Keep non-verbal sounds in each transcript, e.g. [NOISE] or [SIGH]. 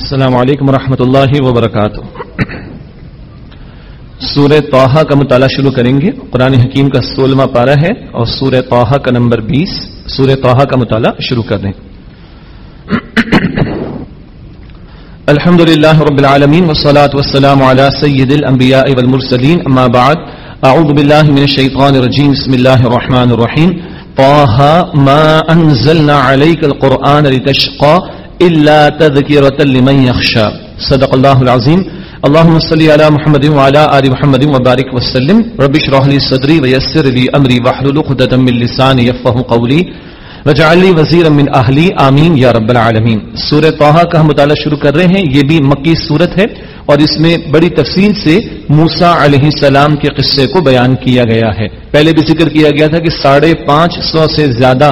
السلام علیکم ورحمۃ اللہ وبرکاتہ۔ سورہ توحا کا مطالعہ شروع کریں گے۔ قرآن حکیم کا سولہواں پارہ ہے اور سورہ توحا کا نمبر بیس۔ سورہ توحا کا مطالعہ شروع کر دیں۔ الحمد للہ رب العالمین والصلاة والسلام على سید الانبیاء والمرسلین، اما بعد۔ اعوذ باللہ من الشیطان الرجیم۔ بسم اللہ الرحمن الرحیم۔ طه ما انزلنا عليك القرآن لتشقى إلا تذكرة لمن يخشى. صدق الله العظيم. اللهم صل على محمد وعلى آل محمد وبارك وسلم. رب اشرح لي صدري ويسر لي أمري واحلل عقدة من لساني يفقهوا قولي. وجعل لي وزيرا من أهلي. آمين يا رب العالمين. سورة طه کا ہم مطالعہ شروع کر رہے ہیں. یہ بھی مکی صورت ہے اور اس میں بڑی تفصیل سے موسا علیہ السلام کے قصے کو بیان کیا گیا ہے. پہلے بھی ذکر کیا گیا تھا کہ ساڑھے پانچ سو سے زیادہ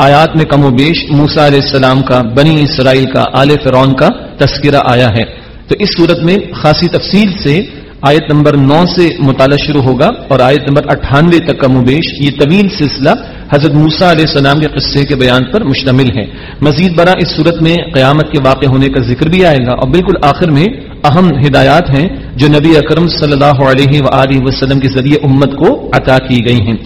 آیات میں کم و بیش موسا علیہ السلام کا، بنی اسرائیل کا، آل فرون کا تذکرہ آیا ہے۔ تو اس صورت میں خاصی تفصیل سے آیت نمبر نو سے مطالعہ شروع ہوگا اور آیت نمبر اٹھانوے تک کا مبیش یہ طویل سلسلہ حضرت موسا علیہ السلام کے قصے کے بیان پر مشتمل ہے۔ مزید برآں اس صورت میں قیامت کے واقع ہونے کا ذکر بھی آئے گا اور بالکل آخر میں اہم ہدایات ہیں جو نبی اکرم صلی اللہ علیہ و وسلم کے ذریعے امت کو عطا کی گئی ہیں۔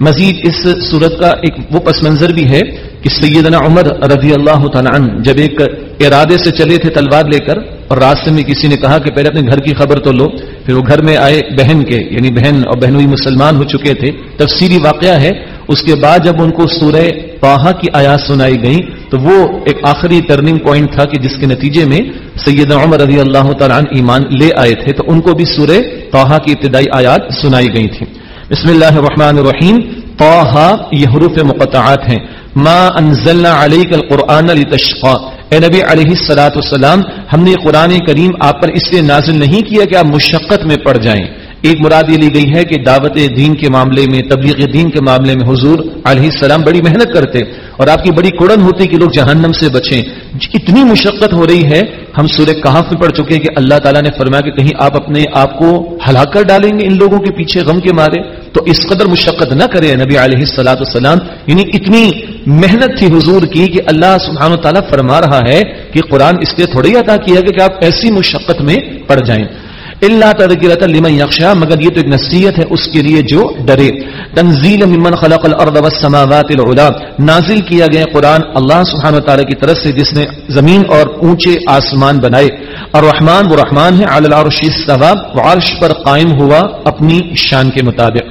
مزید اس صورت کا ایک وہ پس منظر بھی ہے کہ سیدنا عمر رضی اللہ تعالیٰ عنہ جب ایک ارادے سے چلے تھے تلوار لے کر اور راستے میں کسی نے کہا کہ پہلے اپنے گھر کی خبر تو لو، پھر وہ گھر میں آئے بہن کے یعنی بہن اور بہنوئی مسلمان ہو چکے تھے۔ تفصیلی واقعہ ہے اس کے بعد جب ان کو سورہ پاہا کی آیات سنائی گئی تو وہ ایک آخری ٹرننگ پوائنٹ تھا کہ جس کے نتیجے میں سید عمر رضی اللہ تعالیٰ ایمان لے آئے تھے، تو ان کو بھی سورہ پاہا کی ابتدائی آیات سنائی گئی تھی بسم اللہ الرحمن الرحیم۔ طه یہ حروف مقطعات ہیں۔ ما انزلنا علیک القرآن لتشقا اے نبی علیہ السلاۃ والسلام، ہم نے قرآن کریم آپ پر اس لیے نازل نہیں کیا کہ آپ مشقت میں پڑ جائیں۔ ایک مراد یہ لی گئی ہے کہ دعوت دین کے معاملے میں، تبلیغ دین کے معاملے میں حضور علیہ السلام بڑی محنت کرتے اور آپ کی بڑی کوڑن ہوتی کہ لوگ جہنم سے بچیں۔ اتنی مشقت ہو رہی ہے، ہم سورہ کہاف میں پڑھ چکے کہ اللہ تعالیٰ نے فرمایا کہ کہیں آپ اپنے آپ کو ہلاک کر ڈالیں گے ان لوگوں کے پیچھے غم کے مارے۔ تو اس قدر مشقت نہ کرے نبی علیہ السلاۃ السلام یعنی اتنی محنت تھی حضور کی کہ اللہ سبحانہ و تعالیٰ فرما رہا ہے کہ قرآن اس لیے تھوڑی عطا کیا کہ آپ ایسی مشقت میں پڑ جائیں۔ اللہ تذکرۃ لمن یخشا، مگر یہ تو ایک نصیحت ہے اس کے لیے جو ڈرے۔ تنزیل ممن خلق الارض والسماوات العلا۔ نازل کیا گیا قرآن اللہ سبحانہ و تعالی کی طرف سے، جس نے زمین اور اونچے آسمان بنائے۔ اور رحمان وہ رحمان ہے علی العرش استوى وعرش پر قائم ہوا اپنی شان کے مطابق۔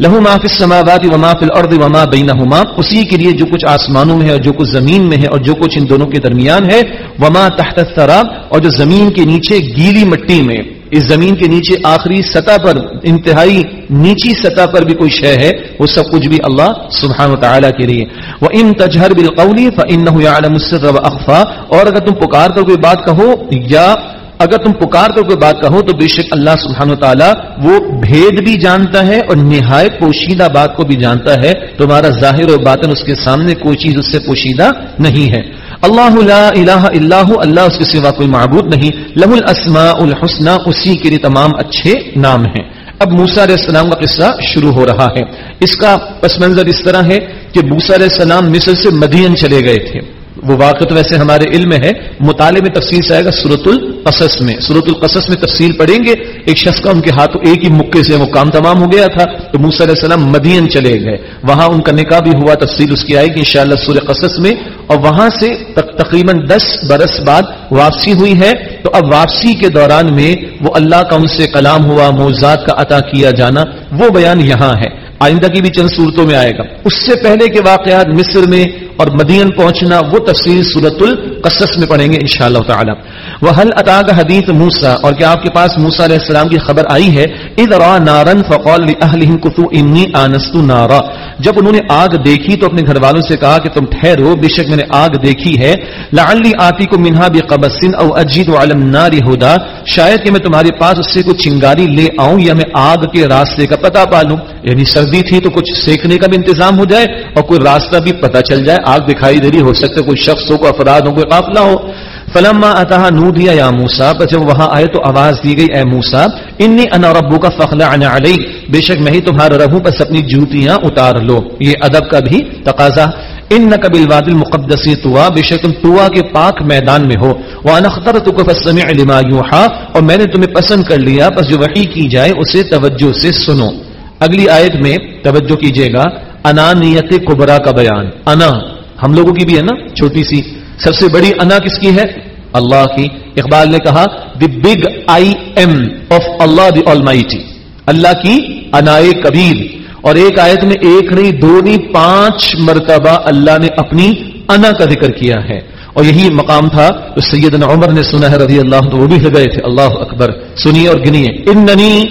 لہو ما فی السماوات و ما فی الارض و ما بینہما۔ اسی کے لیے جو کچھ آسمانوں میں ہے اور جو کچھ زمین میں ہے اور جو کچھ ان دونوں کے درمیان ہے۔ وما تحت الثرى اور جو زمین کے نیچے گیلی مٹی میں۔ اس زمین کے نیچے آخری سطح پر، انتہائی نیچی سطح پر بھی کوئی شے ہے، وہ سب کچھ بھی اللہ سبحان و تعالیٰ کے لیے۔ وہ ان تجہر بالقولی فإنه السر واخفا اور اگر تم پکار کر کوئی بات کہو، یا اگر تم پکار کر کوئی بات کہو، تو بے شک اللہ سبحانہ و تعالیٰ وہ بھید بھی جانتا ہے اور نہایت پوشیدہ بات کو بھی جانتا ہے۔ تمہارا ظاہر و باطن اس کے سامنے کوئی چیز اس سے پوشیدہ نہیں ہے۔ اللہ لا الہ الا ہو، اللہ اس کے سوا کوئی معبود نہیں۔ لہ الاسماء الحسنہ اسی کے لیے تمام اچھے نام ہیں۔ اب موسا علیہ السلام کا قصہ شروع ہو رہا ہے۔ اس کا پس منظر اس طرح ہے کہ موسا علیہ السلام مصر سے مدین چلے گئے تھے۔ وہ واقع تو ویسے ہمارے علم میں ہے، مطالعے میں تفصیل سے آئے گا سورت القصص میں۔ سورت القصص میں تفصیل پڑھیں گے، ایک شخص کا ان کے ہاتھوں ایک ہی مکے سے وہ کام تمام ہو گیا تھا، تو موسیٰ علیہ السلام مدین چلے گئے۔ وہاں ان کا نکاح بھی ہوا، تفصیل اس کی آئے گی انشاءاللہ شاء اللہ قصص میں۔ اور وہاں سے تقریباً دس برس بعد واپسی ہوئی ہے۔ تو اب واپسی کے دوران میں وہ اللہ کا ان سے کلام ہوا موزات کا عطا کیا جانا، وہ بیان یہاں ہے۔ آئندہ کی بھی چند صورتوں میں آئے گا۔ اس سے پہلے کے واقعات مصر میں اور مدین پہنچنا وہ تفصیل صورت القصص میں پڑھیں گے ان شاء اللہ تعالیٰ۔ وہ حل اطا کا حدیث موسا اور کیا آپ کے پاس موسا علیہ السلام کی خبر آئی ہے؟ ادرا نارن فقول کتو انی آنست نارا۔ جب انہوں نے آگ دیکھی تو اپنے گھر والوں سے کہا کہ تم ٹھہرو، بے شک میں نے آگ دیکھی ہے۔ لعلی آتی کو منہا بھی قبسن او اجید علم ناری ہدا شاید کہ میں تمہارے پاس اس سے کوئی چنگاری لے آؤں یا میں آگ کے راستے کا پتہ پالوں۔ یعنی سردی تھی تو کچھ سیکھنے کا بھی انتظام ہو جائے اور کوئی راستہ بھی پتہ چل جائے۔ آگ دکھائی دے رہی ہو سکتا ہے کوئی شخص ہو، کوئی افراد ہو، کوئی قافلہ ہو۔ فلما اتہا نو دیا یا موسا پر جب وہاں آئے تو آواز دی گئی، اے موسا انی انا ربو کا فخلا انا علی بے شک میں ہی تمہارا رہوں بس اپنی جوتیاں اتار لو۔ یہ ادب کا بھی تقاضا۔ ان نہ نقبل وادل مقدسی توا بے شک تم توا کے پاک میدان میں ہو۔ وہ انختر تو علما اور میں نے تمہیں پسند کر لیا بس جو وحی کی جائے، اسے توجہ سے سنو۔ اگلی آیت میں توجہ کیجیے گا، انانیت کبرا کا بیان۔ انا، ہم لوگوں کی بھی ہے نا، چھوٹی سی۔ سب سے بڑی انا کس کی ہے؟ اللہ کی۔ اقبال نے کہا the big I am of Allah the all Allah کی انا کبیر۔ اور ایک آیت میں ایک نہیں، دو نہیں، پانچ مرتبہ اللہ نے اپنی انا کا ذکر کیا ہے۔ اور یہی مقام تھا تو سیدنا عمر نے سنا ہے رضی اللہ تو وہ بھی گئے تھے۔ اللہ اکبر۔ سنیے اور گنیے۔ اننی،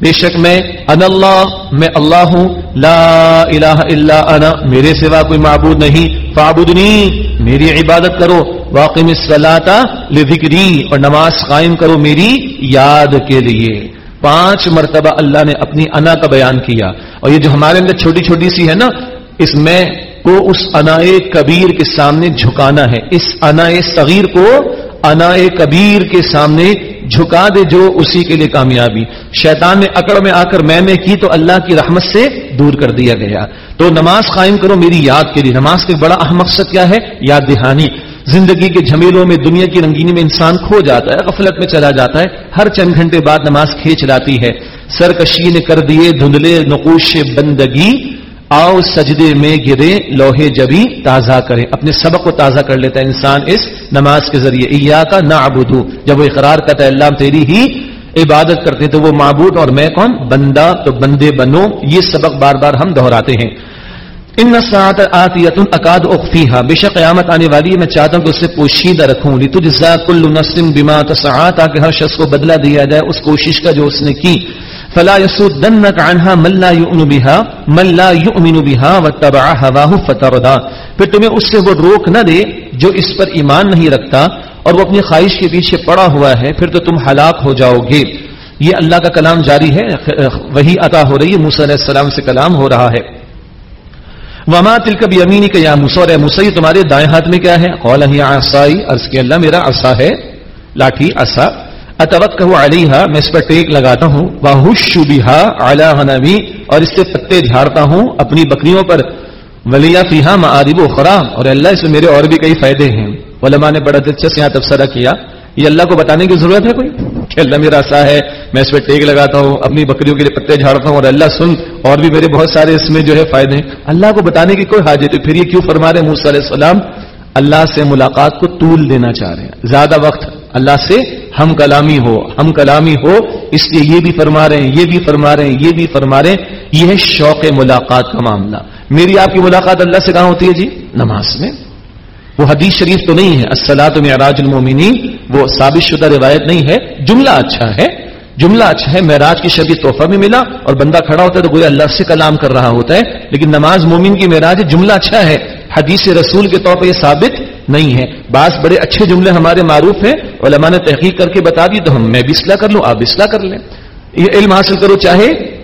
بے شک میں ان اللہ، میں اللہ ہوں۔ لا الہ الا انا، میرے سوا کوئی معبود نہیں۔ فعبدنی میری عبادت کرو، واقم الصلاۃ لذکری اور نماز قائم کرو میری یاد کے لیے۔ پانچ مرتبہ اللہ نے اپنی انا کا بیان کیا۔ اور یہ جو ہمارے اندر چھوٹی چھوٹی سی ہے نا، اس میں کو اس انا کبیر کے سامنے جھکانا ہے۔ اس انا صغیر کو انا کبیر کے سامنے جھکا دے جو اسی کے لیے کامیابی۔ شیطان نے اکڑ میں آ کر میں میں کی تو اللہ کی رحمت سے دور کر دیا گیا۔ تو نماز قائم کرو میری یاد کے لیے۔ نماز کا بڑا اہم مقصد کیا ہے؟ یاد دہانی۔ زندگی کے جھمیلوں میں، دنیا کی رنگینی میں انسان کھو جاتا ہے، غفلت میں چلا جاتا ہے۔ ہر چند گھنٹے بعد نماز کھینچ لاتی ہے۔ سرکشی نے کر دیے دھندلے، نقوش بندگی۔ آؤ سجدے میں گرے، لوہے جبی تازہ کریں۔ اپنے سبق کو تازہ کر لیتا ہے انسان اس نماز کے ذریعے۔ ایا کا نہ جب وہ اقرار کرتا ہے اللہ تیری ہی عبادت کرتے تو وہ معبود اور میں کون؟ بندہ تو بندے بنو۔ یہ سبق بار بار ہم دہراتے ہیں۔ ان نسات آتیت اکاد اخفیہ بے شک قیامت آنے والی ہے، میں چاہتا ہوں کہ اسے پوشیدہ رکھوں۔ لی تجھ کل نسم بما تسعا، تاکہ ہر شخص کو بدلہ دیا جائے اس کوشش کا جو اس نے کی۔ فلا يسدنك عنها من لا يؤمن بها، من لا يؤمن بها واتبع هواه فتردا پھر تمہیں اس سے وہ روک نہ دے جو اس پر ایمان نہیں رکھتا اور وہ اپنی خواہش کے پیچھے پڑا ہوا ہے، پھر تو تم ہلاک ہو جاؤ گے۔ یہ اللہ کا کلام جاری ہے، وہی عطا ہو رہی ہے، موسی علیہ السلام سے کلام ہو رہا ہے۔ وما تلک بیمینی کا یا موسی اور موسی تمہارے دائیں ہاتھ میں کیا ہے؟ قال هي عصائی عرض کہ اللہ میرا عصا ہے، لاٹھی عصا اتوت علیہ میں اس پر ٹیک لگاتا ہوں وہ بہا اعلیٰ نبی اور اس سے پتے جھاڑتا ہوں اپنی بکریوں پر۔ ولیہ فیحا معادب و خرام اور اللہ، اس میں میرے اور بھی کئی فائدے ہیں۔ علماء نے بڑا دلچسپ یہاں تبصرہ کیا۔ یہ اللہ کو بتانے کی ضرورت ہے کوئی؟ کہ اللہ میرا سا ہے، میں اس پہ ٹیک لگاتا ہوں، اپنی بکریوں کے لیے پتے جھاڑتا ہوں، اور اللہ، سن، اور بھی میرے بہت سارے اس میں جو ہے فائدے ہیں۔ اللہ کو بتانے کی کوئی حاجت ہے پھر یہ کیوں فرما رہے موسیٰ علیہ السلام؟ اللہ سے ملاقات کو طول دینا چاہ رہے ہیں۔ زیادہ وقت اللہ سے ہم کلامی ہو، ہم کلامی ہو، اس لیے یہ بھی فرما رہے ہیں، یہ بھی فرما رہے ہیں، یہ بھی فرما رہے ہیں۔ یہ ہے شوق ملاقات کا معاملہ۔ میری آپ کی ملاقات اللہ سے کہاں ہوتی ہے جی؟ نماز میں۔ وہ حدیث شریف تو نہیں ہے۔ السلاۃ معراج المومنین، وہ ثابت شدہ روایت نہیں ہے۔ جملہ اچھا ہے۔ جملہ اچھا ہے۔ معراج کی شبی تحفہ بھی ملا اور بندہ کھڑا ہوتا ہے تو کوئی اللہ سے کلام کر رہا ہوتا ہے۔ لیکن نماز مومن کی معراج جملہ اچھا ہے۔ حدیث رسول کے طور پر یہ ثابت نہیں ہے۔ بعض بڑے اچھے جملے ہمارے معروف ہیں۔ علماء نے تحقیق کر کے بتا دی تو ہم میں بھی اصلاح کر لوں، آپ بھی اصلاح کر لیں۔ یہ علم حاصل کرو چاہے۔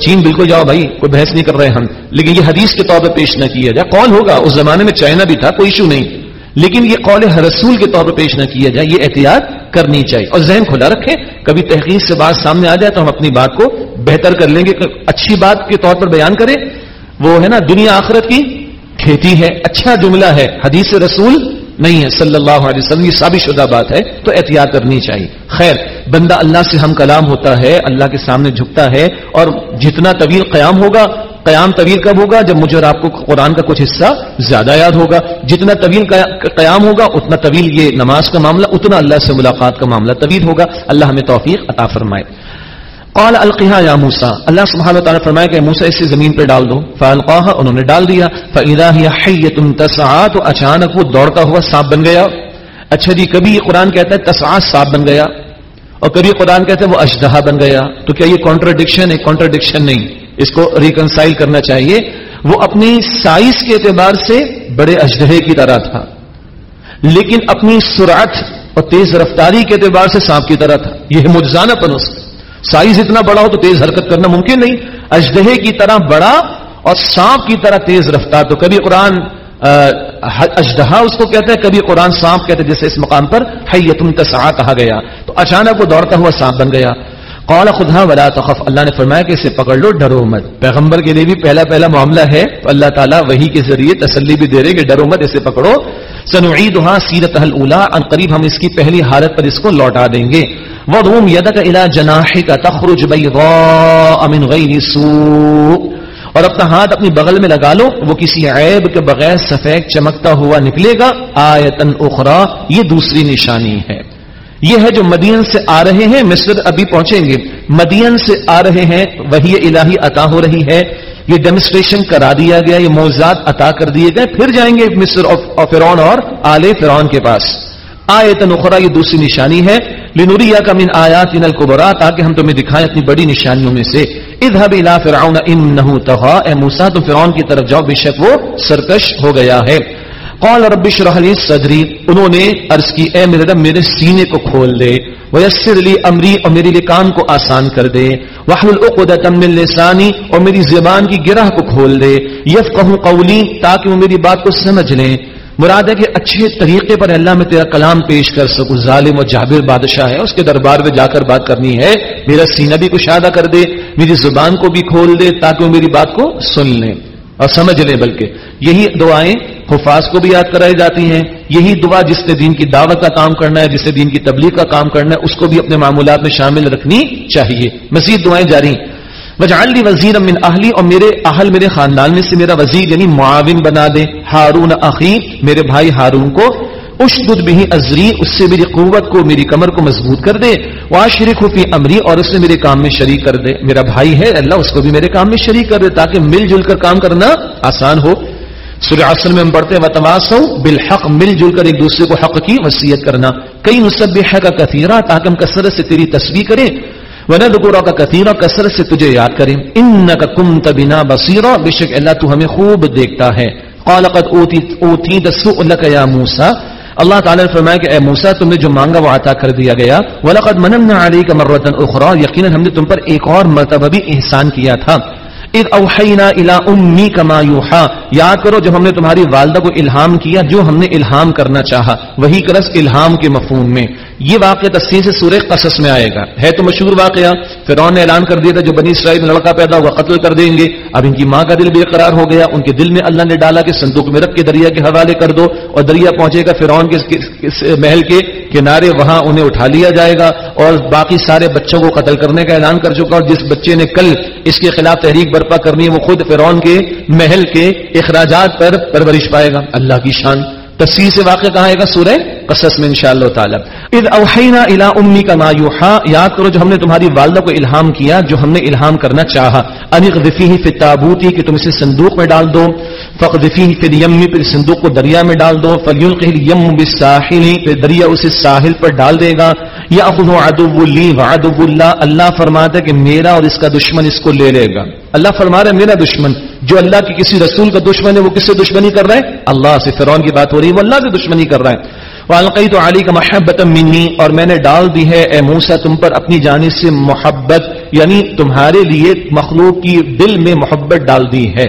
چین بالکل جاؤ بھائی، کوئی بحث نہیں کر رہے ہم۔ لیکن یہ حدیث کے طور پہ پیش نہ کیا جائے۔ کون ہوگا؟ اس زمانے میں چائنا بھی تھا، کوئی ایشو نہیں۔ لیکن یہ قول رسول کے طور پر پیش نہ کیا جائے، یہ احتیاط کرنی چاہیے۔ اور ذہن کھلا رکھیں، کبھی تحقیق سے بات سامنے آ جائے تو ہم اپنی بات کو بہتر کر لیں گے۔ اچھی بات کے طور پر بیان کریں۔ وہ ہے نا دنیا آخرت کی کھیتی ہے اچھا جملہ ہے، حدیث رسول نہیں ہے، صلی اللہ علیہ وسلم، یہ ثابت شدہ بات ہے، تو احتیاط کرنی چاہیے۔ خیر، بندہ اللہ سے ہم کلام ہوتا ہے، اللہ کے سامنے جھکتا ہے، اور جتنا طویل قیام ہوگا، قیام طویل کب ہوگا؟ جب مجھے اور آپ کو قرآن کا کچھ حصہ زیادہ یاد ہوگا۔ جتنا طویل قیام ہوگا، اتنا طویل یہ نماز کا معاملہ، اتنا اللہ سے ملاقات کا معاملہ طویل ہوگا۔ اللہ ہمیں توفیق عطا فرمائے۔ قال القحا یا موسا اللہ سبحانہ تعالیٰ فرمایا کہ موسا اسے زمین پہ ڈال دو، فالقاها، انہوں نے ڈال دیا فاذا هي حيه تسعى تو اچانک وہ دوڑتا ہوا سانپ بن گیا۔ اچھا جی کبھی یہ قرآن کہتا ہے تسعى سانپ بن گیا، اور کبھی قرآن کہتا ہے وہ اشدہا بن گیا۔ تو کیا یہ کانٹرڈکشن ہے؟ کانٹرڈکشن نہیں۔ اس کو ریکنسائل کرنا چاہیے۔ وہ اپنی سائز کے اعتبار سے بڑے اشدہے کی طرح تھا، لیکن اپنی سرعت اور تیز رفتاری کے اعتبار سے سانپ کی طرح تھا۔ یہ مجزانہ پن اس سائز اتنا بڑا ہو تو تیز حرکت کرنا ممکن نہیں۔ اجدہے کی طرح بڑا اور سانپ کی طرح تیز رفتار۔ تو کبھی قرآن اجدہا اس کو کہتے ہیں، کبھی قرآن سانپ کہتے ہیں، جیسے اس مقام پر حیتم تسعا کہا گیا۔ تو اچانک وہ دوڑتا ہوا سانپ بن گیا۔ قال خدا ولا تخف۔ اللہ نے فرمایا کہ اسے پکڑ لو، ڈرو مت۔ پیغمبر کے لیے بھی پہلا پہلا معاملہ ہے۔ تو اللہ تعالیٰ وہی کے ذریعے تسلی بھی دے رہے کہ ڈرو مت، اسے پکڑو۔ سنعیدها سیرت الاولا ان قریب ہم اس کی پہلی حالت پر اس کو لوٹا دیں گے۔ وضم يدك الى جناحك تخرج بيضاء من غير سوء۔ اور اپنا ہاتھ اپنی بغل میں لگا لو، وہ کسی عیب کے بغیر سفید چمکتا ہوا نکلے گا۔ آیتن اخرى، یہ دوسری نشانی ہے۔ یہ ہے جو مدین سے آ رہے ہیں، مصر ابھی پہنچیں گے۔ مدین سے آ رہے ہیں وہی الہی عطا ہو رہی ہے۔ یہ ڈیمونسٹریشن کرا دیا گیا، یہ موزات عطا کر دیے گئے۔ پھر جائیں گے مصر اور فرعون اور آل فرعون کے پاس۔ آئے نخرا یہ دوسری نشانی ہے۔ لنوریا کا من آیات ان القبرا تاکہ ہم تمہیں دکھائیں اپنی بڑی نشانیوں میں سے۔ اذهب الى فرعون انه طغى۔ اے موسی تو فرعون کی طرف جاؤ، بے شک وہ سرکش ہو گیا ہے۔ قال رب اشرح لي صدری انہوں نے عرض کی، اے میرے رب، میرے سینے کو کھول دے، ویسر لی امری اور میرے لیے کام کو آسان کر دے، واحلل عقدۃ من لسانی اور میری زبان کی گرہ کو کھول دے یفقهوا قولی تاکہ وہ میری بات کو سمجھ لیں۔ مراد ہے کہ اچھے طریقے پر اللہ میں تیرا کلام پیش کر سکوں۔ ظالم و جابر بادشاہ ہے، اس کے دربار میں جا کر بات کرنی ہے۔ میرا سینہ بھی کشادہ کر دے، میری زبان کو بھی کھول دے تاکہ وہ میری بات کو سن لیں۔ اور سمجھ لیں بلکہ یہی دعائیں حفاظ کو بھی یاد کرائی جاتی ہیں، یہی دعا جس نے دین کی دعوت کا کام کرنا ہے، جس نے دین کی تبلیغ کا کام کرنا ہے، اس کو بھی اپنے معمولات میں شامل رکھنی چاہیے۔ مزید دعائیں جاری وجعلنی وزیر من اہلی اور میرے اہل میرے خاندان میں سے میرا وزیر یعنی معاون بنا دے۔ ہارون اخی، میرے بھائی ہارون کو اشدد بھی ازری، اس سے میری قوت کو، میری کمر کو مضبوط کر دے۔ واشرک فی امری، اور اس نے میرے کام میں شریک کر دے۔ میرا بھائی ہے، اللہ اس کو بھی میرے کام میں شریک کر دے، تاکہ مل جل کر کام کرنا آسان ہو۔ سورہ عصر میں ہم پڑھتے ہیں بالحق، مل جل کر ایک دوسرے کو حق کی وصیت کرنا۔ کئی نسبح کا کثیرہ، تاکہ ہم کثرت سے تیری تسبیح کریں۔ وندکورا کا کثیرہ، کثرت سے تجھے یاد کریں۔ انک کنت بنا بصیرا بے شک اللہ تو ہمیں خوب دیکھتا ہے۔ قال قد اوتیت سؤلک یا موسی اللہ تعالیٰ نے فرمایا کہ اے موسا تم نے جو مانگا وہ عطا کر دیا گیا۔ وَلَقَدْ مَنَمْنَا عَلَيْكَ مَرَّةً أُخْرَى، یقیناً ہم نے تم پر ایک اور مرتبہ بھی احسان کیا تھا۔ اذ اوحینا الى امی کما یوحا یاد کرو جب ہم نے تمہاری والدہ کو الہام کیا جو ہم نے الہام کرنا چاہا، وہی کرس الہام کے مفہوم میں۔ یہ واقعہ تفصیل سے سورہ قصص میں آئے گا۔ ہے تو مشہور واقعہ، فرعون نے اعلان کر دیا تھا جو بنی اسرائیل میں لڑکا پیدا ہوا، قتل کر دیں گے۔ اب ان کی ماں کا دل بے قرار ہو گیا، ان کے دل میں اللہ نے ڈالا کہ صندوق میں رکھ کے دریا کے حوالے کر دو اور دریا پہنچے گا فرعون کے محل کے کنارے، وہاں انہیں اٹھا لیا جائے گا اور باقی سارے بچوں کو قتل کرنے کا اعلان کر چکا اور جس بچے نے کل اس کے خلاف تحریک برپا کرنی ہے، وہ خود فرعون کے محل کے اخراجات پر پرورش پائے گا۔ اللہ کی شان۔ تفصیل سے واقع کہاں آئے گا؟ سورہ قصص میں انشاءاللہ تعالی. اذ اوحینا الی امی کما یوحا، یاد کرو جو ہم نے تمہاری والدہ کو الہام کیا، جو ہم نے الہام کرنا چاہا. ان اغذفیہ فی التابوت کہ تم اسے صندوق میں ڈال دو. فقذفیہ فی الیم پھر صندوق کو دریا میں ڈال دو. فلیلقہ الیم بالساحل پھر دریا اسے ساحل پر ڈال دے گا. یا یاخذ عدو لی وعدو اللہ اللہ فرماتا ہے کہ میرا اور اس کا دشمن اس کو لے لے گا. اللہ فرما رہا ہے، میرا دشمن، جو اللہ کے کسی رسول کا دشمن ہے، وہ کس سے دشمنی کر رہا ہے؟ اللہ سے، فرعون کی بات ہو رہی ہے، وہ اللہ سے دشمنی کر رہا ہے. والقی تو علی کا محبت منی اور میں نے ڈال دی ہے، اے موسا تم پر اپنی جانب سے محبت یعنی تمہارے لیے مخلوق کی دل میں محبت ڈال دی ہے۔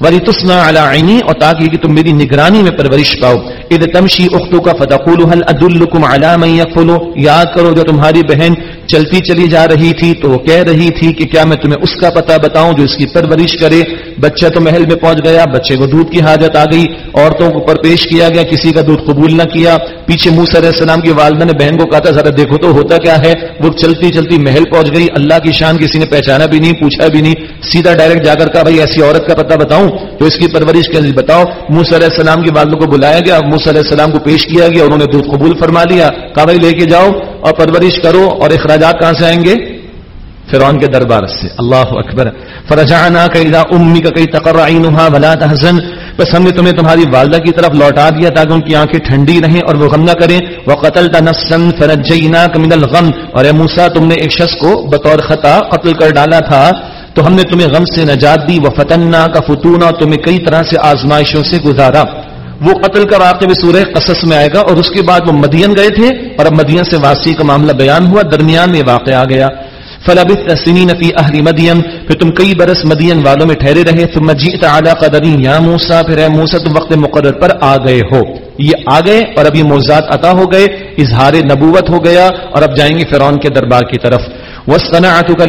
وری تسنا علی اور تاکہ کہ تم میری نگرانی میں پرورش پاؤ۔ اد تمشی اختو کا فتح هل ادلکم علی من یاد کرو جو تمہاری بہن چلتی چلی جا رہی تھی تو وہ کہہ رہی تھی کہ کیا میں تمہیں اس کا پتہ بتاؤں جو اس کی پرورش کرے؟ بچہ تو محل میں پہنچ گیا، بچے کو دودھ کی حاجت آ گئی، عورتوں کو پر پیش کیا گیا، کسی کا دودھ قبول نہ کیا۔ پیچھے موسی علیہ السلام کی والدہ نے بہن کو کہا تھا، ذرا دیکھو تو ہوتا کیا ہے؟ وہ چلتی چلتی محل پہنچ گئی۔ اللہ کی شان کسی نے پہچانا بھی نہیں، پوچھا بھی نہیں۔ سیدھا ڈائریکٹ جا کر کہا، بھائی، ایسی عورت کا پتہ بتاؤں تو اس کی پرورش کے بتاؤ۔ موسی علیہ السلام کی والدوں کو بلایا گیا، موسی علیہ السلام کو پیش کیا گیا، انہوں نے دودھ قبول فرما لیا۔ کہا، بھائی، لے کے جاؤ۔ اور پرورش کرو اور اخراجات کہاں سے آئیں گے؟ فرعون کے دربار سے۔ اللہ اکبر۔ فرجعنا کیدا امی کا کئی تقرعینها ولا تحزن۔ بس ہم نے تمہیں تمہاری والدہ کی طرف لوٹا دیا تاکہ ان کی آنکھیں ٹھنڈی رہیں اور وہ غم نہ کریں۔ وقتلت نفسا فرجیناک من الغم۔ اور اے موسی، تم نے ایک شخص کو بطور خطا قتل کر ڈالا تھا۔ تو ہم نے تمہیں غم سے نجات دی۔ وفتنا کا فتونا۔ تمہیں کئی طرح سے آزمائشوں سے گزارا۔ وہ قتل کا واقع بھی سورہ قصص میں آئے گا اور اس کے بعد وہ مدین گئے تھے اور اب مدین سے واسی کا معاملہ بیان ہوا، درمیان میں واقع آ گیا۔ فلبث سنین فی اہل مدین پھر تم کئی برس مدین والوں میں ٹھہرے رہے، ثم جئت علی قدری یا موسی پھر اے موسی، تم وقت مقرر پر آ گئے ہو۔ یہ آ گئے اور اب یہ موضوعات عطا ہو گئے، اظہار نبوت ہو گیا اور اب جائیں گے فرعون کے دربار کی طرف۔ وسطنعت کا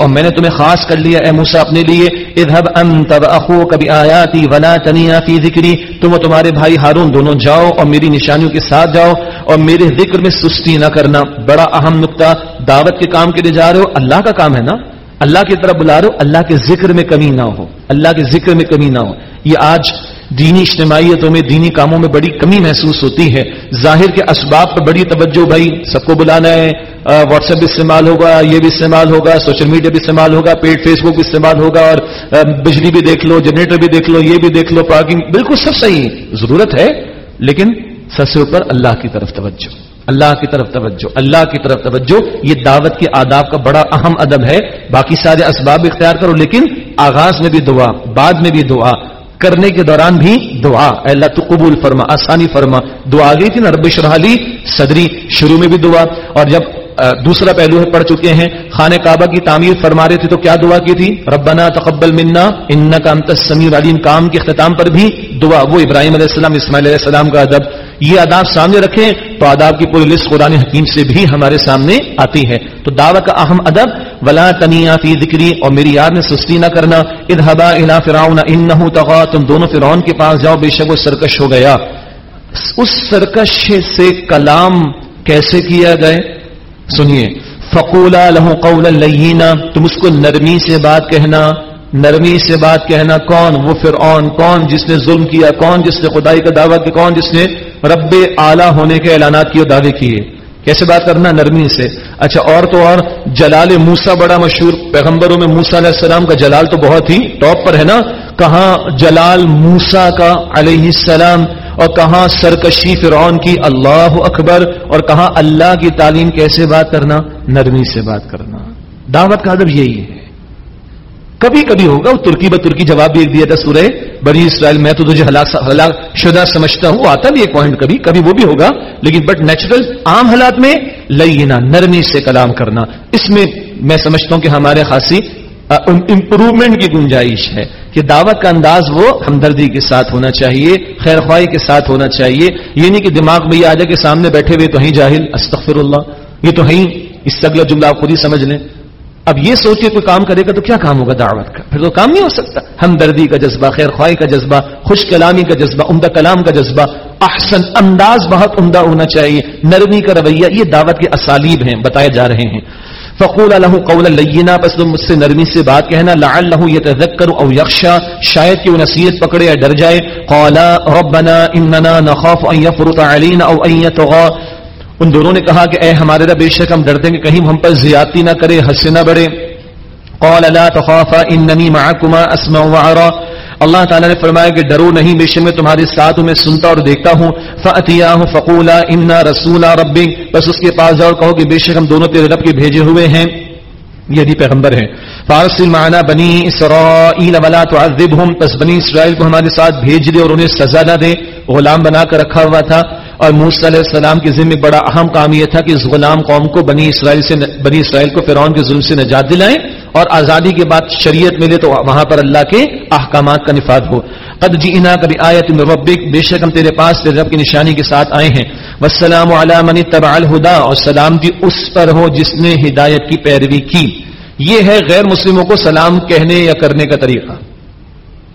اور میں نے تمہیں خاص کر لیا اے موسا اپنے لیے۔ اذهب انت واخوك بآياتي ولا تنيا في ذکری تم و تمہارے بھائی ہارون دونوں جاؤ اور میری نشانیوں کے ساتھ جاؤ اور میرے ذکر میں سستی نہ کرنا۔ بڑا اہم نقطہ، دعوت کے کام کے لیے جا رہے ہو، اللہ کا کام ہے نا؟ اللہ کی طرف بلا رہے ہو، اللہ کے ذکر میں کمی نہ ہو۔ اللہ کے ذکر میں کمی نہ ہو۔ یہ آج دینی اجتماعیتوں میں، دینی کاموں میں بڑی کمی محسوس ہوتی ہے۔ ظاہر کے اسباب پر بڑی توجہ بھائی، سب کو بلانا ہے۔ واٹس ایپ بھی استعمال ہوگا، یہ بھی استعمال ہوگا، سوشل میڈیا بھی استعمال ہوگا پیڈ فیس بک بھی استعمال ہوگا اور بجلی بھی دیکھ لو جنریٹر بھی دیکھ لو، یہ بھی دیکھ لو پارکنگ بالکل سب صحیح ضرورت ہے۔ لیکن سب سے اوپر اللہ کی طرف توجہ، اللہ کی طرف توجہ، اللہ کی طرف توجہ، یہ دعوت کے آداب کا بڑا اہم ادب ہے۔ باقی سارے اسباب اختیار کرو، لیکن آغاز میں بھی دعا، بعد میں بھی دعا۔ کرنے کے دوران بھی دعا۔ اے اللہ تو قبول فرما، آسانی فرما۔ دعا گئی تھی نا، رب شرحلی صدری، شروع میں بھی دعا۔ اور جب دوسرا پہلو ہے، پڑھ چکے ہیں۔ خانہ کعبہ کی تعمیر فرما رہے تھے تو کیا دعا کی تھی؟ ربنا تقبل منا ان کا انت سمیع علیم کام کے اختتام پر بھی دعا۔ وہ ابراہیم علیہ السلام، اسماعیل علیہ السلام کا ادب۔ یہ آداب سامنے رکھیں تو آداب کی پوری لسٹ قرآن حکیم سے بھی ہمارے سامنے آتی ہے۔ تو دعوت کا اہم ادب، ولا تنیا فی ذکری اور میری یاد میں سستی نہ کرنا۔ ادھبا الا فراؤن ان تغا تم دونوں فرعون کے پاس جاؤ، بے شک وہ سرکش ہو گیا۔ اس سرکش سے کلام کیسے کیا جائے سنیے۔ فقولا لہو قول لینا تم اس کو نرمی سے بات کہنا۔ نرمی سے بات کہنا کون وہ فرعون؟ کون جس نے ظلم کیا؟ کون جس نے خدائی کا دعویٰ کیا؟ کون جس نے رب اعلیٰ ہونے کے اعلانات کی دعوے کیے؟ کیسے بات کرنا نرمی سے؟ اچھا اور تو اور جلال موسا بڑا مشہور پیغمبروں میں موسا علیہ السلام کا جلال تو بہت ہی ٹاپ پر ہے نا؟ کہاں جلال موسا کا علیہ السلام اور کہاں سرکشی فرعون کی اللہ اکبر اور کہاں اللہ کی تعلیم؟ کیسے بات کرنا؟ نرمی سے بات کرنا۔ دعوت کا ادب یہی ہے۔ کبھی کبھی ہوگا، وہ ترکی ترکی جواب بھی ایک دیا تھا سورہ بڑی اسرائیل، میں تو تجھے ہلاک شدہ سمجھتا ہوں آتا بھی ایک پوائنٹ کبھی کبھی وہ بھی ہوگا، لیکن بٹ نیچرل عام حالات میں لینا نرمی سے کلام کرنا۔ اس میں میں سمجھتا ہوں کہ ہمارے خاصی امپروومنٹ کی گنجائش ہے کہ دعوت کا انداز وہ ہمدردی کے ساتھ ہونا چاہیے خیر خواہی کے ساتھ ہونا چاہیے۔ یہ نہیں کہ دماغ میں یہ آ جائے کہ سامنے بیٹھے ہوئے تو ہی جاہل، استغفر اللہ، یہ تو ہی۔ اس سے اگلا جملہ آپ خود ہی سمجھ لیں۔ اب یہ سوچ کے کوئی کام کرے گا تو کیا کام ہوگا دعوت کا؟ پھر تو کام نہیں ہو سکتا۔ ہمدردی کا جذبہ خیر خواہی کا جذبہ، خوش کلامی کا جذبہ، عمدہ کلام کا جذبہ۔ احسن انداز بہت عمدہ ہونا چاہیے۔ نرمی کا رویہ، یہ دعوت کے اسالیب ہیں، بتائے جا رہے ہیں۔ فقول الح قول اللینا بس تم مجھ سے نرمی سے بات کہنا لعلہ یتذکر او یخشا۔ شاید کہ وہ نصیحت پکڑے یا ڈر جائے۔ قال ربنا اننا نخاف ان يفرط علينا او ان يطغى ان دونوں نے کہا کہ اے ہمارے رب، بے شک ہم ڈرتے ہیں کہ کہیں ہم پر زیادتی نہ کرے، حد سے نہ بڑھے۔ قال، لا تخافا انني معكما اسمع وارى اللہ تعالیٰ نے فرمایا کہ ڈرو نہیں، بے شک میں تمہارے ساتھ ہوں، میں سنتا اور دیکھتا ہوں۔ فاتیاہ فقولا، انا رسولا ربک۔ بس اس کے پاس جاؤ، کہو کہ بے شک ہم دونوں تیرے رب کے بھیجے ہوئے ہیں۔ یہ بھی پیغمبر ہیں۔ فارس معنا بنی اسرائیل، ولا تعذبهم پس بنی اسرائیل کو ہمارے ساتھ بھیج دے اور انہیں سزا نہ دے۔ غلام بنا کر رکھا ہوا تھا۔ اور موسی علیہ السلام کے ذمہ بڑا اہم کام یہ تھا کہ اس غلام قوم کو بنی اسرائیل سے بنی اسرائیل کو فرعون کے ظلم سے نجات دلائیں اور آزادی کے بعد شریعت ملے تو وہاں پر اللہ کے احکامات کا نفاذ ہو۔ قد جینا کبھی آیت ربک، بے شک ہم تیرے پاس، تیرے رب کی نشانی کے ساتھ آئے ہیں۔ والسلام علی من اتبع الهدى اور سلام بھی اس پر ہو جس نے ہدایت کی پیروی کی۔ یہ ہے غیر مسلموں کو سلام کہنے یا کرنے کا طریقہ۔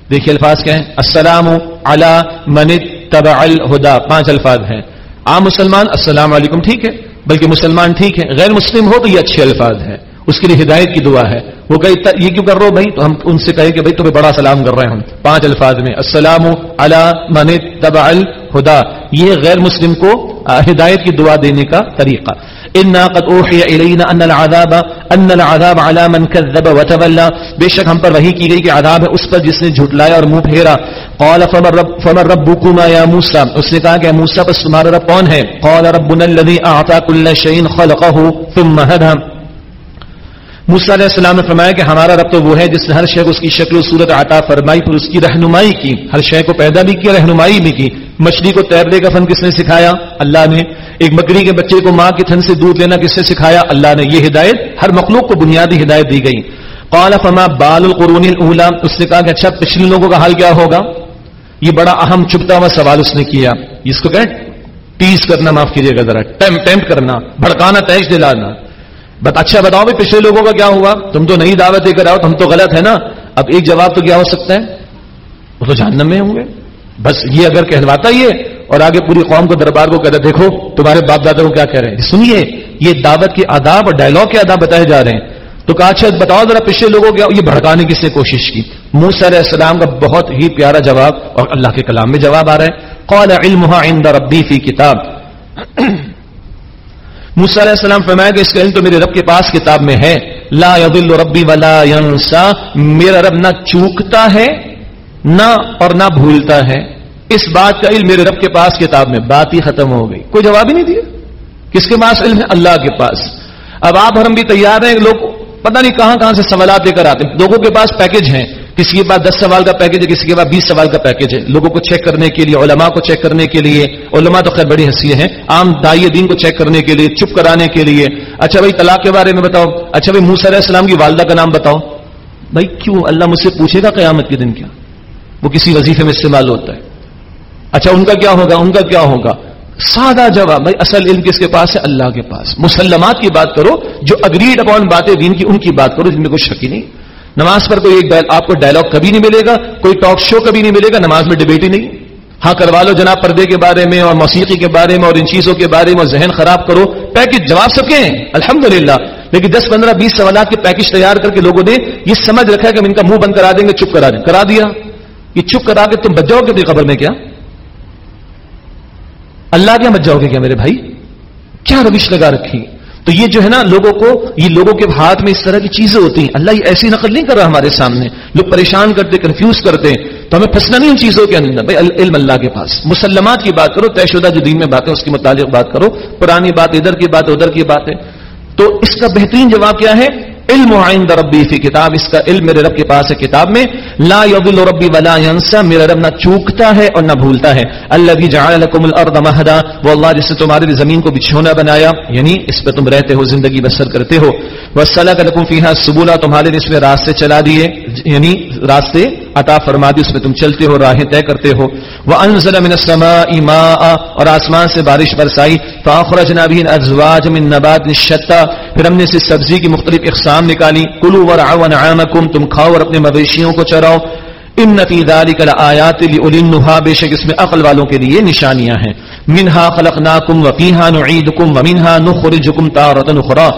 دیکھیے الفاظ کیا ہیں۔ السلام علی من تبع الہدا، پانچ الفاظ ہیں۔ عام مسلمان، السلام علیکم، ٹھیک ہے، بلکہ مسلمان ٹھیک ہے غیر مسلم ہو تو یہ اچھے الفاظ ہیں۔ اس کے لیے ہدایت کی دعا ہے۔ وہ کہ یہ کیوں کر رہے ہو بھائی؟ تو ہم ان سے کہیں کہ بھائی تمہیں بڑا سلام کر رہے ہیں ہم۔ پانچ الفاظ میں، السلام علی من تبع الہدا۔ یہ غیر مسلم کو ہدایت کی دعا دینے کا طریقہ۔ انا قد اوحي الينا ان العذاب ان العذاب على من كذب وتولى۔ بے شک ہم پر وحی کی گئی کہ عذاب ہے اس پر جس نے جھٹلایا اور منہ پھیرا۔ قال فمن رب فمن ربكما يا موسى؟ اس نے کہا کہ موسی، بس تمہارا رب کون ہے؟ قال ربنا الذي اعطى كل شيء خلقه ثم هدى۔ موسی علیہ السلام نے فرمایا کہ ہمارا رب تو وہ ہے جس نے ہر شے کو اس کی شکل و صورت عطا فرمائی، پھر اس کی رہنمائی کی۔ ہر شے کو پیدا بھی کیا رہنمائی بھی کی۔ مچھلی کو تیرنے کا فن کس نے سکھایا؟ اللہ نے۔ ایک بکری کے بچے کو ماں کے تھن سے دودھ لینا کس نے سکھایا؟ اللہ نے یہ ہدایت ہر مخلوق کو بنیادی ہدایت دی گئی۔ قال، فما بال القرون الاولى اس نے کہا کہ اچھا پچھلے لوگوں کا حال کیا ہوگا؟ یہ بڑا اہم چھپتا ہوا سوال اس نے کیا۔ اس کو کہ ٹیز کرنا، معاف کیجیے گا ذرا ٹیمپٹ کرنا، بھڑکانا تیج دلانا۔ بت اچھا بتاؤ بھی پچھلے لوگوں کا کیا ہوا؟ تم تو نئی دعوت دے کر آؤ، تم تو غلط ہے نا؟ اب ایک جواب تو کیا ہو سکتا ہے؟ وہ تو جہنم میں ہوں گے۔ بس یہ اگر کہلواتا یہ اور آگے پوری قوم کو دربار کو کہتا دیکھو، تمہارے باپ دادا کو کیا کہہ رہے ہیں۔ سنیے، یہ دعوت کے آداب اور ڈائلگ کے آداب بتائے جا رہے ہیں۔ تو کہا اچھا بتاؤ ذرا پچھلے لوگوں کو یہ بھڑکانے کی سے کوشش کی؟ موسیٰ علیہ السلام کا بہت ہی پیارا جواب اور اللہ کے کلام میں جواب آ رہا ہے۔ قال علمها عند ربی فی کتاب موسیٰ علیہ السلام فرمایا کہ اس کا علم تو میرے رب کے پاس کتاب میں ہے۔ لا يضل ربی ولا ينسى۔ میرا رب نہ چوکتا ہے، نہ اور نہ بھولتا ہے۔ اس بات کا علم میرے رب کے پاس کتاب میں بات ہی ختم ہو گئی۔ کوئی جواب ہی نہیں دیا؟ کس کے پاس علم ہے؟ اللہ کے پاس۔ اب آپ ہم بھی تیار ہیں، لوگ پتہ نہیں کہاں کہاں سے سوالات لے کر آتے ہیں۔ لوگوں کے پاس پیکج ہیں۔ کسی کے پاس دس سوال کا پیکج ہے، کسی کے پاس بیس سوال کا پیکج ہے۔ لوگوں کو چیک کرنے کے لیے، علماء کو چیک کرنے کے لیے۔ علماء تو خیر بڑی حسی ہیں۔ عام دائی دین کو چیک کرنے کے لیے، چپ کرانے کے لیے۔ اچھا بھائی، طلاق کے بارے میں بتاؤ۔ اچھا بھائی، موسیٰ علیہ السلام کی والدہ کا نام بتاؤ۔ بھائی، کیوں؟ اللہ مجھ سے پوچھے گا قیامت کے دن کیا؟ وہ کسی وظیفے میں استعمال ہوتا ہے۔ اچھا ان کا کیا ہوگا؟ ان کا کیا ہوگا؟ سادہ جواب، بھائی، اصل علم کس کے پاس ہے؟ اللہ کے پاس۔ مسلمات کی بات کرو، جو اگریڈ اپون باتیں دین کی، ان کی بات کرو، جن میں کوئی شک ہی نہیں۔ نماز پر کوئی ایک آپ کو ڈائلگ کبھی نہیں ملے گا، کوئی ٹاک شو کبھی نہیں ملے گا، نماز میں ڈبیٹ ہی نہیں۔ ہاں کروا لو جناب پردے کے بارے میں اور موسیقی کے بارے میں اور ان چیزوں کے بارے میں ذہن خراب کرو۔ پیکج جواب سب کے ہیں الحمد لیکن دس پندرہ بیس سوالات کے پیکج تیار کر کے لوگوں نے یہ سمجھ رکھا ہے کہ ہم ان کا منہ بند کرا دیں گے، چپ کرا دیں۔ کرا دیا۔ یہ چپ کرا کے تم بچ جاؤ گے قبر میں کیا؟ اللہ کیا بچ جاؤ گے کیا میرے بھائی؟ کیا روش لگا رکھی؟ تو یہ جو ہے نا لوگوں کو، یہ لوگوں کے ہاتھ میں اس طرح کی چیزیں ہوتی ہیں۔ اللہ یہ ایسی نقل نہیں کر رہا ہمارے سامنے۔ لوگ پریشان کرتے کنفیوز کرتے تو ہمیں پھنسنا نہیں ان چیزوں کے اندر۔ بھائی، علم اللہ کے پاس۔ مسلمات کی بات کرو، طے شدہ جو دین میں باتیں اس کے متعلق بات کرو۔ پرانی بات ادھر کی بات، ادھر کی بات ہے۔ تو اس کا بہترین جواب کیا ہے؟ علم عند ربی فی کتاب، اس کا علم میرے رب کے پاس ہے کتاب میں، لا یضل ربی ولا ینسا، میرا رب نہ چوکتا ہے اور نہ بھولتا ہے۔ اللہ جعل لكم الارض مهدا وہ اللہ جس نے تمہارے لیے زمین کو بچھونا بنایا یعنی اس پہ تم رہتے ہو، زندگی بسر کرتے ہو۔ وسلک لكم فيها سبلا تمہارے لیے اس میں راستے چلا دیے یعنی راستے عطا فرما دی اس میں تم چلتے ہو، راہیں طے کرتے ہو۔ وانزل من السماء ماء، اور آسمان سے بارش برسائی۔ فاخرجنا به ازواج من نبات شتى۔ پھر ہم نے اس سبزی کی مختلف اقسام نکالی کلو ورعوا نعامکم، تم کھاؤ اور اپنے مویشیوں کو چراؤ۔ ان فی ذلک لآیات لاولی النہا، بے شک اس میں عقل والوں کے لیے نشانیاں ہیں۔ منها خلقناکم وفیها نعیدکم ومنها نخرجکم تارة اخرى۔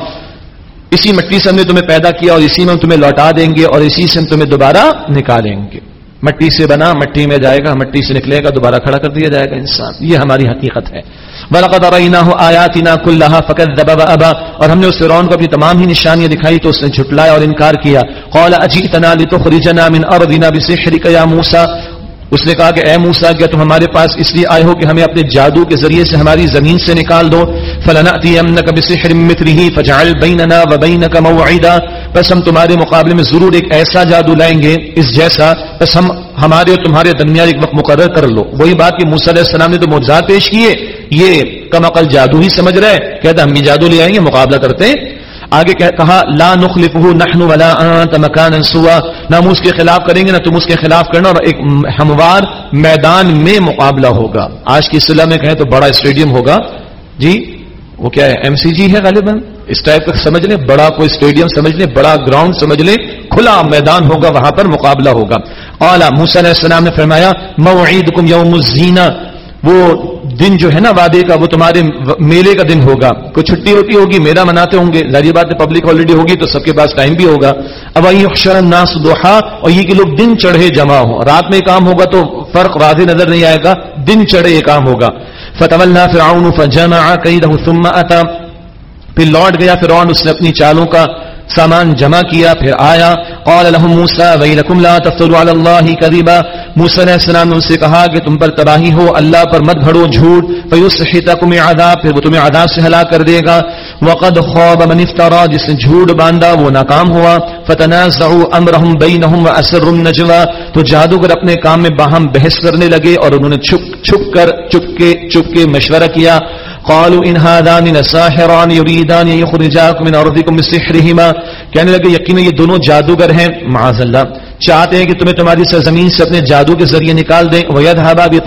اسی مٹی سے ہم نے تمہیں پیدا کیا اور اسی میں ہم تمہیں لوٹا دیں گے اور اسی سے ہم تمہیں دوبارہ نکالیں گے۔ مٹی سے بنا، مٹی میں جائے گا، مٹی سے نکلے گا، دوبارہ کھڑا کر دیا جائے گا انسان۔ یہ ہماری حقیقت ہے۔ وَلَقَدْ رَأَيْنَاهُ آيَاتِنَا كُلَّهَا فَكَذَّبَ وَأَبَى اور ہم نے اس فرعون کو اپنی تمام ہی نشانیاں دکھائی تو اس نے جھٹلایا اور انکار کیا۔ قال اجئتنا لتخرجنا من ارضنا بسحرك يا موسى۔ اس نے کہا کہ اے موسا کیا تم ہمارے پاس اس لیے آئے ہو کہ ہمیں اپنے جادو کے ذریعے سے ہماری زمین سے نکال دو؟ فلنأتينك بسحر مثله فاجعل بيننا وبينك موعدا۔ بس ہم تمہارے مقابلے میں ضرور ایک ایسا جادو لائیں گے، اس جیسا بس ہم ہمارے اور تمہارے درمیان ایک وقت مقرر کر لو۔ وہی بات کہ موسیٰ علیہ السلام نے تو موجزات پیش کیے۔ یہ کم عقل جادو ہی سمجھ رہے کہتا ہم بھی جادو لے آئیں گے، مقابلہ کرتے ہیں۔ آگے کہا، لا نخلفه نحن ولا انت مكانا سوا۔ نہ ہم اس کے خلاف کریں گے، نہ تم اس کے خلاف کرنا، اور ایک ہموار میدان میں مقابلہ ہوگا۔ آج کی اصطلاح میں کہیں تو بڑا اسٹیڈیم ہوگا۔ جی وہ کیا ہے، ایم سی جی ہے غالباً؟ اس ٹائپ کا سمجھ لیں، بڑا کوئی اسٹیڈیم سمجھ لیں، بڑا گراؤنڈ سمجھ لیں، کھلا میدان ہوگا، وہاں پر مقابلہ ہوگا۔ اعلیٰ موسیٰ علیہ السلام نے فرمایا، موعیدکم یوم الزینہ وہ دن جو ہے نا وعدے کا، وہ تمہارے میلے کا دن ہوگا۔ کوئی چھٹی ہوتی ہوگی، میلہ مناتے ہوں گے۔ ظاہر بات ہے پبلک ہالیڈے ہوگی تو سب کے پاس ٹائم بھی ہوگا۔ اب آئی ناس دوحا اور یہ کہ لوگ دن چڑھے جمع ہو رات میں کام ہوگا تو فرق واضح نظر نہیں آئے گا، دن چڑھے یہ کام ہوگا۔ فتح اللہ فرعون فجمع قیدہ ثم اتا پھر لوٹ گیا فرعون، اس نے اپنی چالوں کا سامان جمع کیا، پھر آیا۔ قال لهم موسى ويلكم لا تفتروا على الله كذبا. موسی علیہ السلام نے ان سے کہا کہ تم پر تباہی ہو، اللہ پر مت گھڑو جھوٹ فیسحتکم عذاب، پھر وہ تمہیں عذاب سے ہلاک کر دے گا۔ وقد خاب من افترا، جس نے جھوٹ باندھا وہ ناکام ہوا۔ فتنازعوا امرهم بينهم واسروا النجوا تو جادوگر اپنے کام میں باہم بحث کرنے لگے اور انہوں نے چھپ چھپ کر چپ کے چپ کے مشورہ کیا۔ قالوا ان هذان لساحران يريدان يخرجاكم من ارضكم بسحرهما کہنے لگے، یقینا یہ دونوں جادوگر ہیں۔ معاذ اللہ۔ چاہتے ہیں کہ تمہیں تمہاری سرزمین سے اپنے جادو کے ذریعے نکال دیں۔ وید ہبا بھی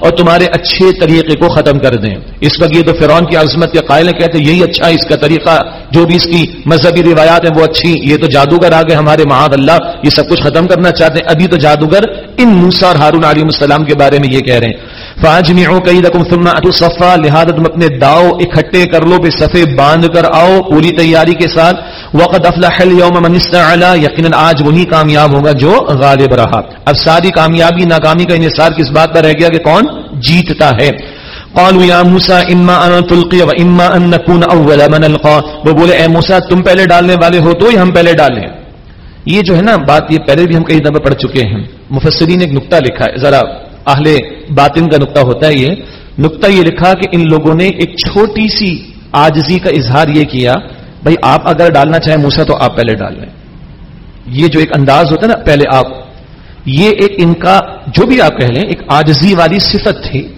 اور تمہارے اچھے طریقے کو ختم کر دیں۔ اس وقت یہ تو فرعون کی عظمت کے قائل ہیں، کہتے ہیں، یہی اچھا اس کا طریقہ۔ جو بھی اس کی مذہبی روایات ہیں، وہ اچھی۔ یہ تو جادوگر آگے ہمارے معاد اللہ۔ یہ سب کچھ ختم کرنا چاہتے ہیں۔ ابھی تو جادوگر ان موسا اور ہارون علیہ السلام کے بارے میں یہ کہہ رہے ہیں۔ فاج میں کئی رقم سننا صفا، لہٰذا تم اپنے داؤ اکٹھے کر لو، بے صفے باندھ کر آؤ پوری تیاری کے ساتھ۔ وقت افلاح یوم منستا یقیناً آج وہی کامیاب ہوگا جو غالب رہا۔ اب ساری کامیابی، ناکامی کا انحصار کس بات پر رہ گیا کہ کون جیتتا ہے۔ قالوا یا موسا اما ان تلقي و اما ان نكون اول من القى وہ بولے، اے موسا تم پہلے ڈالنے والے ہو تو ہی ہم پہلے ڈالیں۔ یہ جو ہے نا بات، یہ پہلے بھی ہم کئی دفعہ پڑھ چکے ہیں۔ مفسرین نے ایک نقطہ لکھا ہے۔ ذرا اہل باطن کا نقطہ ہوتا ہے یہ۔ نقطہ یہ لکھا کہ ان لوگوں نے ایک چھوٹی سی آجزی کا اظہار یہ کیا، بھائی آپ اگر ڈالنا چاہیں موسا تو آپ پہلے ڈال لیں۔ یہ جو ایک انداز ہوتا ہے نا، پہلے آپ۔ یہ ایک ان کا جو بھی آپ کہہ لیں، ایک آجزی والی صفت تھی،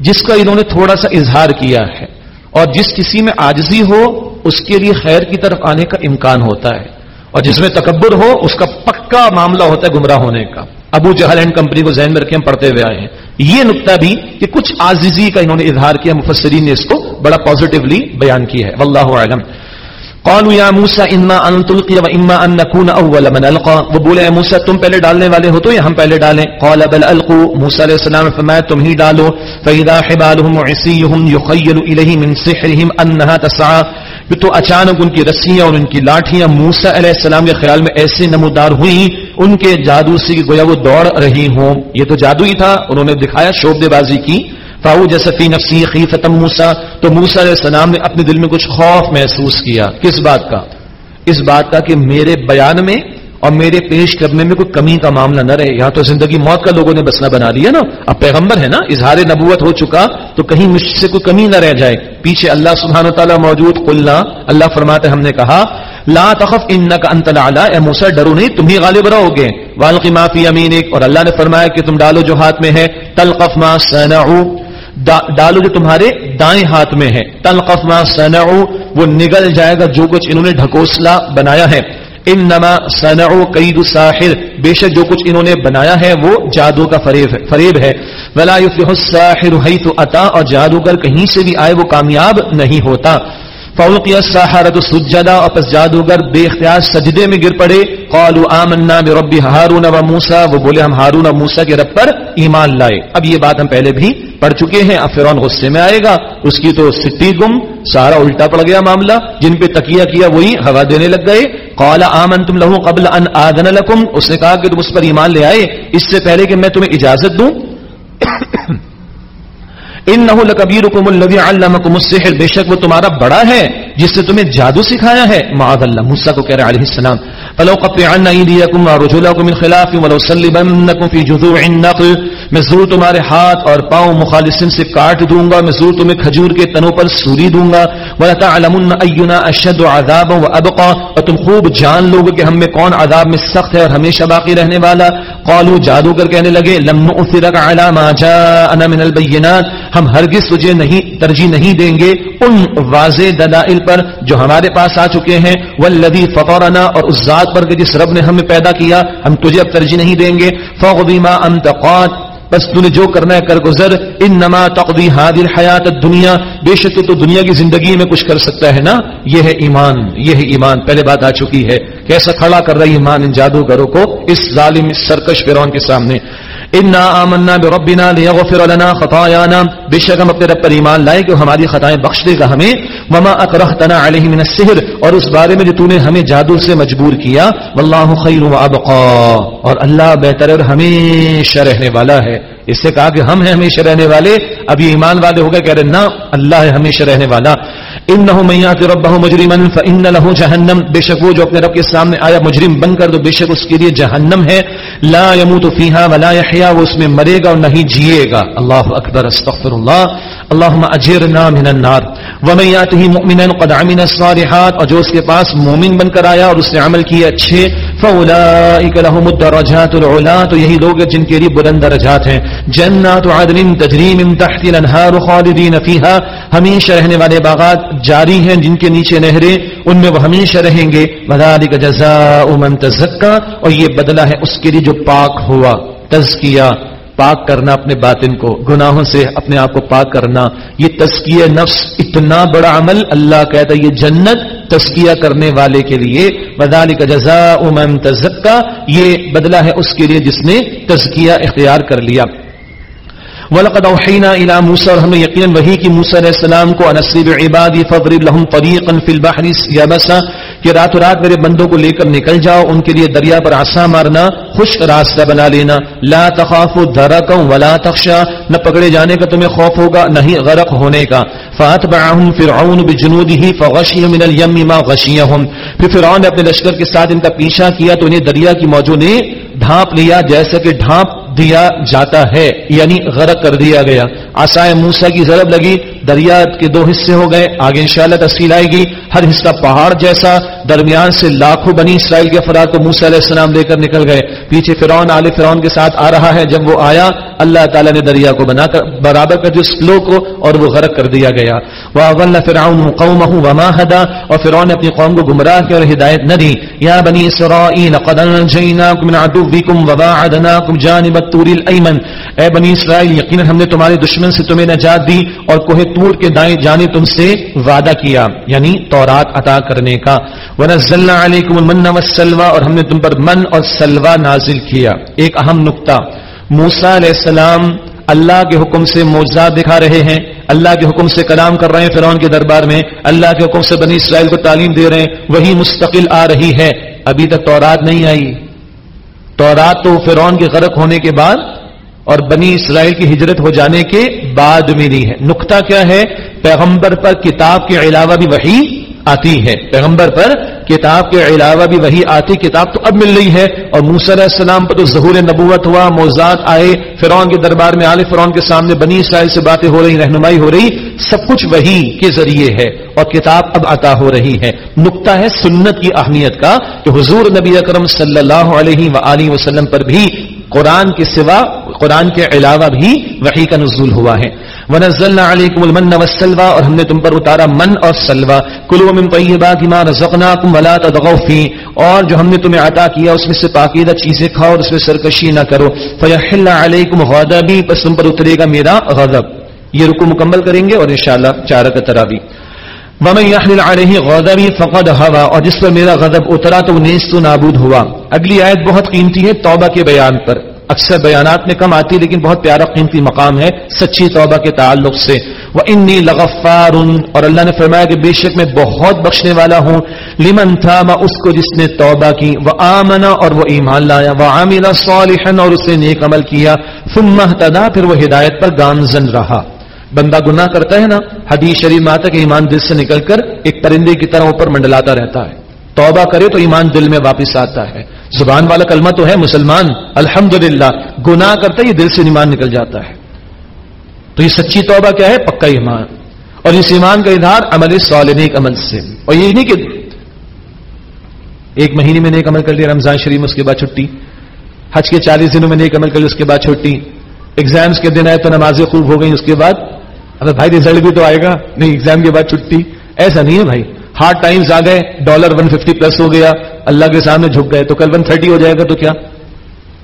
جس کا انہوں نے تھوڑا سا اظہار کیا ہے۔ اور جس کسی میں آجزی ہو، اس کے لیے خیر کی طرف آنے کا امکان ہوتا ہے۔ اور جس میں تکبر ہو، اس کا پکا معاملہ ہوتا ہے گمراہ ہونے کا۔ ابو جہل اینڈ کمپنی کو ذہن میں رکھے ہم پڑھتے ہوئے آئے ہیں۔ یہ نقطہ بھی کہ کچھ آزیزی کا انہوں نے اظہار کیا، مفسرین نے اس کو بڑا پازیٹیولی بیان کیا ہے۔ واللہ عالم قالوا یا موسا اما ان تلقي و اما ان نكون اول من القى وہ بولے، اے تم پہلے ڈالنے والے ہو تو یا ہم پہلے ڈالیں۔ قال بل القوا موسی علیہ السلام نے فرمایا، تم ہی ڈالو۔ فاذا حبالهم وعصيهم يخيل اليه من سحرهم انها تسعى۔ تو اچانک ان کی رسیاں اور ان کی لاٹھیاں موسا علیہ السلام کے خیال میں ایسے نمودار ہوئی ان کے جادو سے گویا وہ دوڑ رہی ہوں۔ یہ تو جادو ہی تھا، انہوں نے دکھایا شوبے بازی کی۔ فاؤ جیسفی نفسی خیفتم موسا تو موسا علیہ السلام نے اپنے دل میں کچھ خوف محسوس کیا۔ کس بات کا؟ اس بات کا کہ میرے بیان میں اور میرے پیش کرنے میں کوئی کمی کا معاملہ نہ رہے، یہاں تو زندگی موت کا لوگوں نے بسنا بنا لیا نا۔ اب پیغمبر ہے نا، اظہار نبوت ہو چکا تو کہیں مجھ سے کوئی کمی نہ رہ جائے۔ پیچھے اللہ سبحانہ تعالیٰ موجود، قلنا، اللہ فرماتے ہم نے کہا، لا تخف انک انت العلا، اے موسی، ڈرو نہیں، تم ہی غالب رہو گے۔ والقی ما فی یمینک، اور اللہ نے فرمایا کہ تم ڈالو جو ہاتھ میں ہے۔ تلقف ما صنعوا ڈالو جو تمہارے دائیں ہاتھ میں ہے۔ تلقف ما صنعوا وہ نگل جائے گا جو کچھ انہوں نے ڈھکوسلا بنایا ہے۔ انما صنعوا قید الساحر۔ بے شک جو کچھ انہوں نے بنایا ہے وہ جادو کا فریب ہے فریب ہے۔ ولا يفلح الساحر حيث اتى اور جادوگر کہیں سے بھی آئے وہ کامیاب نہیں ہوتا۔ فوقی السحرۃ سجدا اور پس جادوگر بے اختیار سجدے میں گر پڑے۔ قالوا آمنا برب هارون و موسی، وہ بولے ہم ہارون اور موسی کے رب پر ایمان لائے۔ اب یہ بات ہم پہلے بھی پڑھ چکے ہیں، اب فرعون غصے میں آئے گا۔ اس کی تو سٹی گم، سارا الٹا پڑ گیا معاملہ۔ جن پہ تکیہ کیا، وہی ہوا دینے لگ گئے۔ قال آمنتم له قبل ان آذن لكم اس نے کہا کہ تم اس پر ایمان لے آئے۔ اس سے پہلے کہ میں تمہیں اجازت دوں۔ [COUGHS] ان لکبیرکم الذی علمکم السحر، بے شک وہ تمہارا بڑا ہے جس نے تمہیں جادو سکھایا ہے، معاذ اللہ، موسی کو کہہ رہا علیہ السلام۔ فلو قطعن ایدیکم ورجلکم من خلاف ولو صلبنکم فی جذوع النخل میں ضرور تمہارے ہاتھ اور پاؤں مخالصن سے کاٹ دوں گا میں ضرور تمہیں کھجور کے تنوں پر سوری دوں گا۔ وَلَتَعْلَمُنَّ أَيُّنَا أَشَدُ عَذَابًا وَأَبْقَى۔ اور تم خوب جان لوگ کہ ہم میں کون عذاب میں سخت ہے اور ہمیشہ باقی رہنے والا۔ قالوا جادوگر کہنے لگے، لم نؤثرك على ما جاءنا من البينات ہم ہرگز تجھے نہیں، ترجیح نہیں دیں گے ان واضح دلائل پر جو ہمارے پاس آ چکے ہیں۔ والذی فطرنا اور اس ذات پر کہ جس رب نے ہمیں پیدا کیا، ہم تجھے اب ترجیح نہیں دیں گے۔ فغضی ما انتقات بس تو نے جو کرنا ہے کر گزر۔ ان نما تقوی حادل حیات دنیا بے شک تو دنیا کی زندگی میں کچھ کر سکتا ہے نا؟ یہ ہے ایمان، یہ ہے ایمان۔ پہلے بات آ چکی ہے کیسا کھڑا کر رہا ہے ایمان ان جادوگروں کو، اس ظالم، اس سرکش فرعون کے سامنے۔ انا آمنا بربنا لیغفر لنا خطايانا بے شک ہم اپنے رب پر ایمان لائے کہ ہماری خطائیں بخش دے گا ہمیں۔ وما اکرهتنا علیہ من السحر اور اس بارے میں جو تو نے ہمیں جادو سے مجبور کیا۔ والله خیر وابقا اور اللہ بہتر اور ہمیشہ رہنے والا ہے۔ اس سے کہا کہ ہم ہیں ہمیشہ رہنے والے۔ ابھی ایمان والے ہو گئے کہہ رہے نہ، اللہ ہے ہمیشہ رہنے والا۔ انه من يات ربه مجرما فان له جهنم. بے شک وہ جو اپنے رب کے سامنے آیا مجرم بن کر، تو بے شک اس کے لیے جہنم ہے. لا يموت فيها ولا يحيى وہ اس میں مرے گا اور نہیں جیے گا. اللہ اکبر، استغفر اللہ. اللهم اجرنا من النار. ومن ياته مؤمنا قد عمل الصالحات، اور جو اس کے پاس مومن بن کر آیا اور اس نے عمل کیے اچھے فَأُولَئِكَ لَهُمُ الدَّرَجَاتُ الْعُلَا، تو یہی لوگ ہیں جن کے لیے بلند درجات ہیں. جنات عدن تجری من تحت الانہار خالدین فیہا. ہمیشہ رہنے والے باغات جاری ہیں جن کے نیچے نہریں، ان میں وہ ہمیشہ رہیں گے۔ وَذَلِكَ جَزَاءُ مَن تَزَكَّى اور یہ بدلہ ہے اس کے لیے جو پاک ہوا۔ تزکیہ، پاک کرنا اپنے باطن کو، گناہوں سے اپنے آپ کو پاک کرنا۔ یہ تسکیہ نفس اتنا بڑا عمل اللہ کہتا ہے، یہ جنت تسکیہ کرنے والے کے لیے۔ بدالی کا جزا امن تزکا، یہ بدلہ ہے اس کے لیے جس نے تزکیہ اختیار کر لیا۔ ولقد اوحینا الى موسی اور ہم نے یقینا وحی کی موسی علیہ السلام کو انصب عبادی فضرب لهم طريقا في البحر يبسا کہ رات رات میرے بندوں کو لے کر نکل جاؤ، ان کے لیے دریا پر آسا مارنا خشک راستہ بنا لینا۔ لا تخاف درکا ولا تخشا۔ نہ پکڑے جانے کا تمہیں خوف ہوگا، نہ ہی غرق ہونے کا۔ فاتبعهم فرعون بجنوده فغشيهم من اليم ما غشيهم۔ پھر فرعون نے اپنے لشکر کے ساتھ ان کا پیچھا کیا تو انہیں دریا کی موجوں نے ڈھانپ لیا، جیسا کہ ڈھانپ دیا جاتا ہے یعنی غرق کر دیا گیا۔ آسائے موسا کی ضرب لگی دریا کے دو حصے ہو گئے۔ آگے انشاءاللہ تفصیل آئے گی۔ ہر حصہ پہاڑ جیسا۔ درمیان سے لاکھوں بنی اسرائیل کے افراد کو موسا علیہ السلام لے کر نکل گئے۔ پیچھے فرعون عال فرعون کے ساتھ آ رہا ہے۔ جب وہ آیا، اللہ تعالیٰ نے دریا کو بنا کر برابر کر دیا سلو کو اور وہ غرق کر دیا گیا۔ وہ فرعون قوم وما ہدا اور فرعون نے اپنی قوم کو گمراہ کیا اور ہدایت نہ دی۔ یا بنی اسرائیل قد انجیناکم من عدوکم وباعدناکم جانب الطور الایمن اے بنی اسرائیل، یقینا ہم نے تمہارے دشمن سے تمہیں نجات دی اور کوہ تور کے دائیں جانے تم سے وعدہ کیا یعنی تورات عطا کرنے کا۔ ونزلنا علیکم المن والسلوى اور ہم نے تم پر من اور سلوى نازل کیا۔ ایک اہم نقطہ۔ موسیٰ علیہ السلام اللہ کے حکم سے موجزات دکھا رہے ہیں۔ اللہ کے حکم سے کلام کر رہے ہیں فرعون کے دربار میں۔ اللہ کے حکم سے بنی اسرائیل کو تعلیم دے رہے ہیں۔ وہی مستقل آ رہی ہے۔ ابھی تک تورات نہیں آئی۔ تورات تو فرعون کے غرق ہونے کے بعد اور بنی اسرائیل کی ہجرت ہو جانے کے بعد ملی ہے۔ نقطہ کیا ہے؟ پیغمبر پر کتاب کے علاوہ بھی وہی آتی ہے۔ پیغمبر پر کتاب کے علاوہ بھی وہی آتی کتاب تو اب مل رہی ہے۔ اور موسی علیہ السلام پر تو ظہور نبوت ہوا موزات آئے، فرعون کے دربار میں آل فرعون کے سامنے بنی اسرائیل سے باتیں ہو رہی، رہنمائی ہو رہی، سب کچھ وہی کے ذریعے ہے اور کتاب اب عطا ہو رہی ہے۔ نقطہ ہے سنت کی اہمیت کا کہ حضور نبی اکرم صلی اللہ علیہ وآلہ وسلم پر بھی قرآن کے سوا قرآن کے علاوہ بھی وحی کا نزول ہوا ہے۔ ونزلنا علیکم المن والسلوى اور ہم نے تم پر اتارا من اور سلوى کلوا من طیبات ما رزقناکم ولا تطغوا فی اور جو ہم نے تمہیں عطا کیا اس میں سے پاکیزہ چیزیں کھاؤ اور اس میں سرکشی نہ کرو۔ فیحل علیکم غضبی پس تم پر اترے گا میرا غضب۔ یہ رکو مکمل کریں گے اور انشاءاللہ چارہ کا تراوی ومن يحلل عليه غضبي فقد هوى اور جس پر میرا غضب اترا تو نیست و نابود ہوا۔ اگلی آیت بہت قیمتی ہے توبہ کے بیان پر۔ اکثر بیانات میں کم آتی لیکن بہت پیارا قیمتی مقام ہے سچی توبہ کے تعلق سے۔ وہ انی لغفار اور اللہ نے فرمایا کہ بے شک میں بہت بخشنے والا ہوں۔ لمن تھا اس کو جس نے توبہ کی۔ وہ آمنا اور وہ ایمان لایا۔ وہ عاملہ صالحا اور اس نے نیک عمل کیا۔ ثم اهتدى پھر وہ ہدایت پر گامزن رہا۔ بندہ گناہ کرتا ہے نا، حدیث شریف میں آتا کہ ایمان دل سے نکل کر ایک پرندے کی طرح اوپر منڈلاتا رہتا ہے۔ توبہ کرے تو ایمان دل میں واپس آتا ہے۔ زبان والا کلمہ تو ہے مسلمان الحمد للہ گناہ کرتا یہ دل سے ایمان نکل جاتا ہے۔ تو یہ سچی توبہ کیا ہے؟ پکا ایمان۔ اور اس ایمان کا اظہار عمل نیک عمل سے۔ اور یہ نہیں کہ ایک مہینے میں نیک عمل کر لیا، رمضان شریف میں اس کے بعد چھٹی۔ حج کے چالیس دنوں میں نیک عمل کر لیا، اس کے بعد چھٹی۔ ایگزامس کے دن آئے تو نمازیں خوب ہو گئی اس کے بعد ارے بھائی ریزلٹ بھی تو آئے گا۔ نہیں ایگزام کے بعد چھٹی۔ ایسا نہیں ہے بھائی۔ ہارڈ ٹائمز آ گئے ڈالر ون ففٹی پلس ہو گیا۔ اللہ کے سامنے جھک گئے، تو کل ون تھرٹی ہو جائے گا تو کیا؟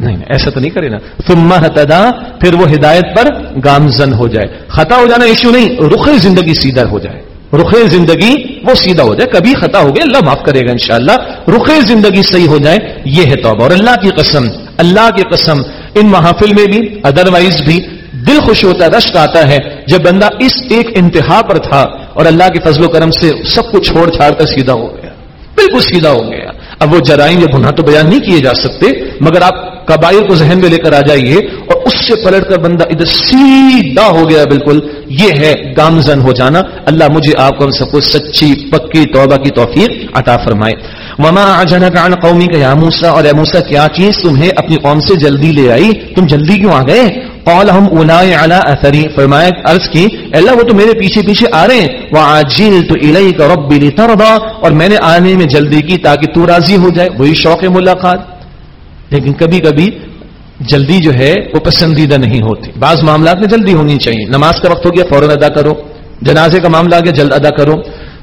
نہیں، ایسا تو نہیں کرے نا۔ ثم ہتدا پھر وہ ہدایت پر گامزن ہو جائے۔ خطا ہو جانا ایشو نہیں، رخ زندگی سیدھا ہو جائے۔ رخ زندگی وہ سیدھا ہو جائے۔ کبھی خطا ہو گیا اللہ معاف کرے گا انشاءاللہ۔ رخ زندگی صحیح ہو جائے، یہ ہے توبہ۔ اور اللہ کی قسم، اللہ کی قسم، ان محافل میں بھی ادروائز بھی دل خوش ہوتا ہے رشک آتا ہے جب بندہ اس ایک انتہا پر تھا اور اللہ کے فضل و کرم سے سب کو چھوڑ چھاڑ کر سیدھا ہو گیا۔ بالکل سیدھا ہو گیا۔ اب وہ جرائم یا گناہ تو بیان نہیں کیے جا سکتے، مگر آپ قبائل کو ذہن میں لے کر آ جائیے اور اس سے پلٹ کر بندہ ادھر سیدھا ہو گیا۔ بالکل، یہ ہے گامزن ہو جانا۔ اللہ مجھے آپ کو ہم سب کو سچی، پکی توبہ کی توفیق عطا فرمائے۔ وما اجنک عن قومی کا یا موسا اور موسا کیا چیز تمہیں اپنی قوم سے جلدی لے آئی؟ تم جلدی کیوں آ گئے؟ قال ہم اولائے علی اثری فرمایا، عرض کی اللہ، وہ تو میرے پیچھے پیچھے آ رہے ہیں۔ وعجلت الیک ربی لترضى۔ اور میں نے آنے میں جلدی کی تاکہ تو راضی ہو جائے۔ وہی شوق ملاقات۔ لیکن کبھی کبھی جلدی جو ہے، وہ پسندیدہ نہیں ہوتی۔ بعض معاملات میں جلدی ہونی چاہیے۔ نماز کا وقت ہو گیا، فوراً ادا کرو۔ جنازے کا معاملہ آ گیا، جلد ادا کرو۔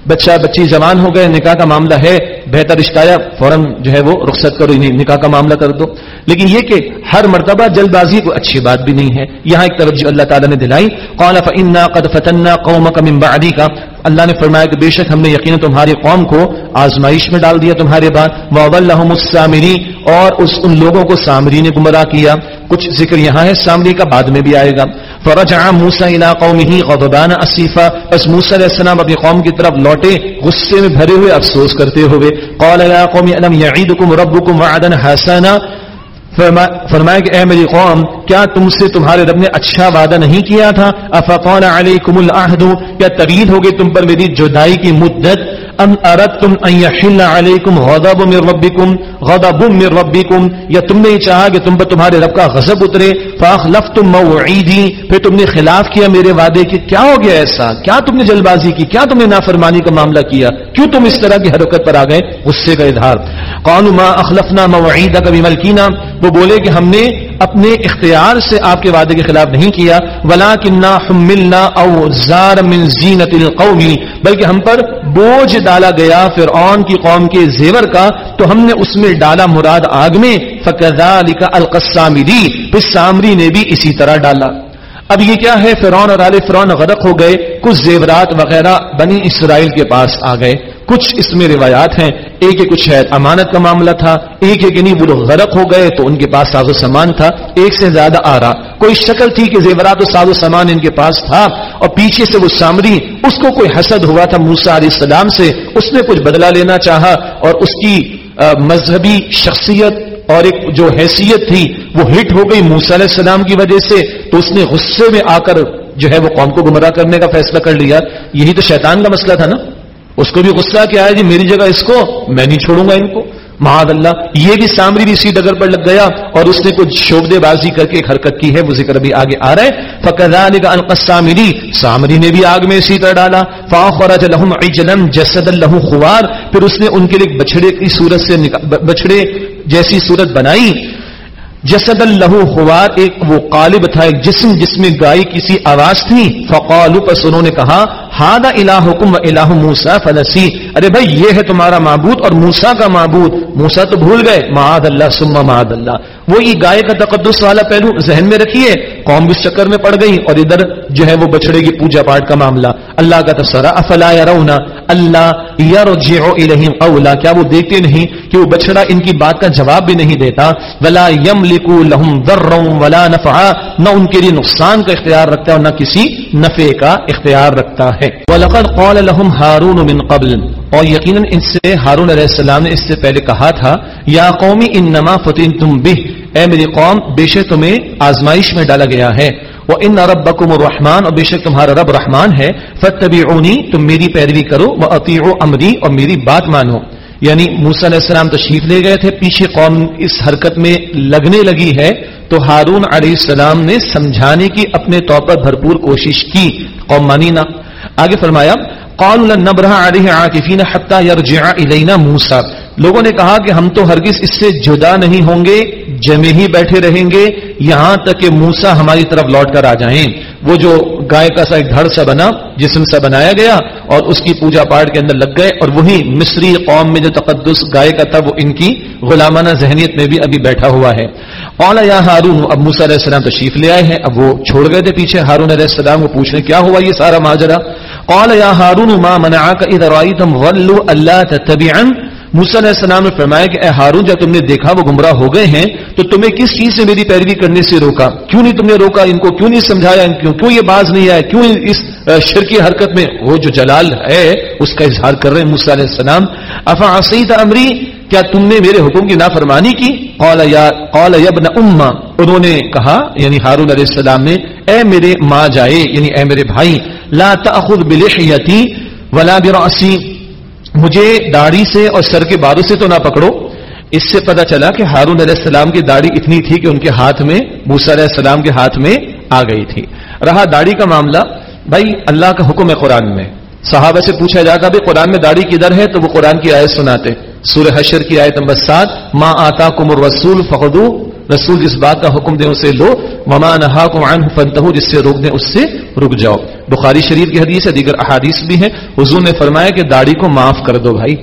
بچہ بچی زبان ہو گئے، نکاح کا معاملہ ہے، بہتر رشتہ فوراً جو ہے وہ رخصت کرو نکاح کا معاملہ کر دو۔ لیکن یہ کہ ہر مرتبہ جلد بازی کو اچھی بات بھی نہیں ہے۔ یہاں ایک توجہ اللہ تعالیٰ نے دلائی قالف انا قد فتنا قومك من کا اللہ نے فرمایا کہ بے شک ہم نے یقینا تمہاری قوم کو آزمائش میں ڈال دیا تمہارے بعد۔ وَوَلَّهُمُ السَّامِرِي اور اس ان لوگوں کو سامری نے گمراہ کیا۔ کچھ ذکر یہاں ہے، سامری کا بعد میں بھی آئے گا۔ فرجع موسى الى قومه غضبان اسفا بس موسی علیہ السلام اپنی قوم کی طرف لوٹے، غصے میں بھرے ہوئے افسوس کرتے ہوئے۔ قال يا قوم الم يعيدكم ربكم وعدا حسنا؟ فرمایا کہ اے میری قوم، کیا تم سے تمہارے رب نے اچھا وعدہ نہیں کیا تھا؟ افقال علیکم العہد، کیا طویل ہو گئی تم پر میری جدائی کی مدت؟ ام اردتم ان يحل عليكم غضب من ربكم غضب من ربكم یا تم نے چاہا کہ تم پر تمہارے رب کا غضب اترے؟ فاخلفتم موعیدی، پھر تم نے خلاف کیا میرے وعدے کی؟ کیا ہو گیا ایسا؟ کیا تم نے جلد بازی کی؟ کیا تم نے نافرمانی کا معاملہ کیا؟ کیوں تم اس طرح کی حرکت پر آ گئے؟ غصے کا اظہار۔ قانو ما اخلفنا موعیدک بملکینا وہ بولے کہ ہم نے اپنے اختیار سے آپ کے وعدے کے خلاف نہیں کیا ولا کنہ او زار من زینت القومی بلکہ ہم پر بوجھ ڈالا گیا فرعون کی قوم کے زیور کا، تو ہم نے اس میں ڈالا مراد آگ میں فقضا لکھا القسامری پھر سامری نے بھی اسی طرح ڈالا۔ اب یہ کیا ہے؟ فرعون اور آل فرعون غرق ہو گئے، کچھ زیورات وغیرہ بنی اسرائیل کے پاس آ گئے۔ کچھ اس میں روایات ہیں، ایک ایک کچھ شاید امانت کا معاملہ تھا، ایک ایک نہیں وہ لوگ غرق ہو گئے تو ان کے پاس ساز و سامان تھا، ایک سے زیادہ آ رہا۔ کوئی شکل تھی کہ زیورات و ساز و سامان ان کے پاس تھا اور پیچھے سے وہ سامری، اس کو کوئی حسد ہوا تھا موسا علیہ السلام سے، اس نے کچھ بدلہ لینا چاہا اور اس کی مذہبی شخصیت اور ایک جو حیثیت تھی وہ ہٹ ہو گئی موسا علیہ السلام کی وجہ سے، تو اس نے غصے میں آ کر جو ہے وہ قوم کو گمراہ کرنے کا فیصلہ کر لیا۔ یہی تو شیطان کا مسئلہ تھا نا؟ اس کو بھی غصہ کیا ہے جی میری جگہ اس کو، میں نہیں چھوڑوں گا ان کو۔ محاد اللہ، یہ بھی سامری بھی اسی ڈگر پر لگ گیا اور اس نے کچھ شوبدے بازی کر کے ایک حرکت کی ہے، وہ ذکر ابھی آگے آ رہا ہے۔ کا القسامری سامری نے بھی آگ میں اسی طرح ڈالا۔ فاخرج لهم عجلا جسد له خوار۔ پھر اس نے ان کے لیے بچڑے کی صورت سے بچڑے جیسی صورت بنائی۔ جسد اللہ خوار، ایک وہ قالب تھا، ایک جسم جس میں گائے کسی آواز تھی۔ فقالو پس انہوں نے کہا ہاد الہکم و الہ موسا فلسی. ارے بھائی، یہ ہے تمہارا معبود اور موسا کا معبود۔ موسا تو بھول گئے معاد اللہ سما معاد اللہ. وہ یہ گائے کا تقدس والا پہلو ذہن میں رکھیے۔ قوم اس چکر میں پڑ گئی اور ادھر جو ہے وہ بچڑے کی پوجا پاٹ کا معاملہ۔ اللہ کا تبصرہ، افلا یرونا اللہ یرجع الیہم اولا۔ کیا وہ دیکھتے نہیں کہ وہ بچڑا ان کی بات کا جواب بھی نہیں دیتا؟ ولا یملک لهم ضرا ولا نفعا۔ نہ ان کے لیے نقصان کا اختیار رکھتا ہے اور نہ کسی نفع کا اختیار رکھتا ہے۔ وَلَقَدْ قَالَ لَهُمْ هَارُونُ مِنْ قَبْلٍ۔ اور یقیناً ان سے ہارون علیہ السلام نے اس سے پہلے کہا تھا، یا قومی انما فتنتم به اے میری قوم، بے شک تمہیں آزمائش میں ڈالا گیا۔ گیا ہے۔ وہ ان ربکم الرحمن، اور بے شک تمہارا رب رحمان ہے۔ فتبعونی تم میری پیروی کرو وہ عطی امری اور میری بات مانو۔ یعنی موسیٰ علیہ السلام تشریف لے گئے تھے، پیچھے قوم اس حرکت میں لگنے لگی ہے۔ تو ہارون علیہ السلام نے سمجھانے کی اپنے طور پر بھرپور کوشش کی، قوم مانی نہ۔ آگے فرمایا قالوا لن نبرح عليه عاكفين حتى يرجع الينا موسى. لوگوں نے کہا کہ ہم تو ہرگز اس سے جدا نہیں ہوں گے، جمے ہی بیٹھے رہیں گے، یہاں تک کہ موسا ہماری طرف لوٹ کر آ جائیں۔ وہ جو گائے کا سا ایک گھر سا بنا، جسم سا بنایا گیا اور اس کی پوجا پاٹ کے اندر لگ گئے اور وہی مصری قوم میں جو تقدس گائے کا تھا وہ ان کی غلامانہ ذہنیت میں بھی ابھی بیٹھا ہوا ہے۔ اولا یا ہارون، اب موسا علیہ السلام تشریف لے آئے ہیں۔ اب وہ چھوڑ گئے تھے پیچھے۔ ہارون علیہ السلام کو پوچھ رہے کیا ہوا یہ سارا ماجرا؟ قال یا ہارون ما منعك اذا رايتم غلوا الا تتبعن؟ موسیٰ علیہ السلام نے فرمایا کہ اے ہارون، جب تم نے دیکھا وہ گمراہ ہو گئے ہیں، تو تمہیں کس چیز سے میری پیروی کرنے سے روکا؟ کیوں نہیں تم نے روکا؟ ان کو کیوں نہیں سمجھایا؟ ان کیوں کیوں یہ باز نہیں آیا؟ کیوں اس شرکی حرکت میں وہ جو جلال ہے، اس کا اظہار کر رہے ہیں موسیٰ علیہ السلام۔ افا عصیت امری؟ کیا تم نے میرے حکم کی نافرمانی کی؟ قال یا قال یبن اما، انہوں نے کہا یعنی ہارون علیہ السلام نے، اے میرے ماں جائے یعنی اے میرے بھائی، لا تاخذ بلحیتی ولا براسی مجھے داڑھی سے اور سر کے باروں سے تو نہ پکڑو۔ اس سے پتا چلا کہ ہارون علیہ السلام کی داڑھی اتنی تھی کہ ان کے ہاتھ میں موسا علیہ السلام کے ہاتھ میں آ گئی تھی۔ رہا داڑھی کا معاملہ، بھائی، اللہ کا حکم ہے قرآن میں۔ صحابہ سے پوچھا جاتا بھی قرآن میں داڑھی کدھر ہے؟ تو وہ قرآن کی آیت سناتے۔ سورہ حشر کی آیت نمبر سات ماں آتا کمر رسول فخدو رسول جس بات کا حکم دے اسے لو مما نہا کو فنت جس سے روک دیں اس سے رک جاؤ۔ بخاری شریف کی حدیث ہے، دیگر احادیث بھی ہیں۔ حضور نے فرمایا کہ داڑھی کو معاف کر دو بھائی،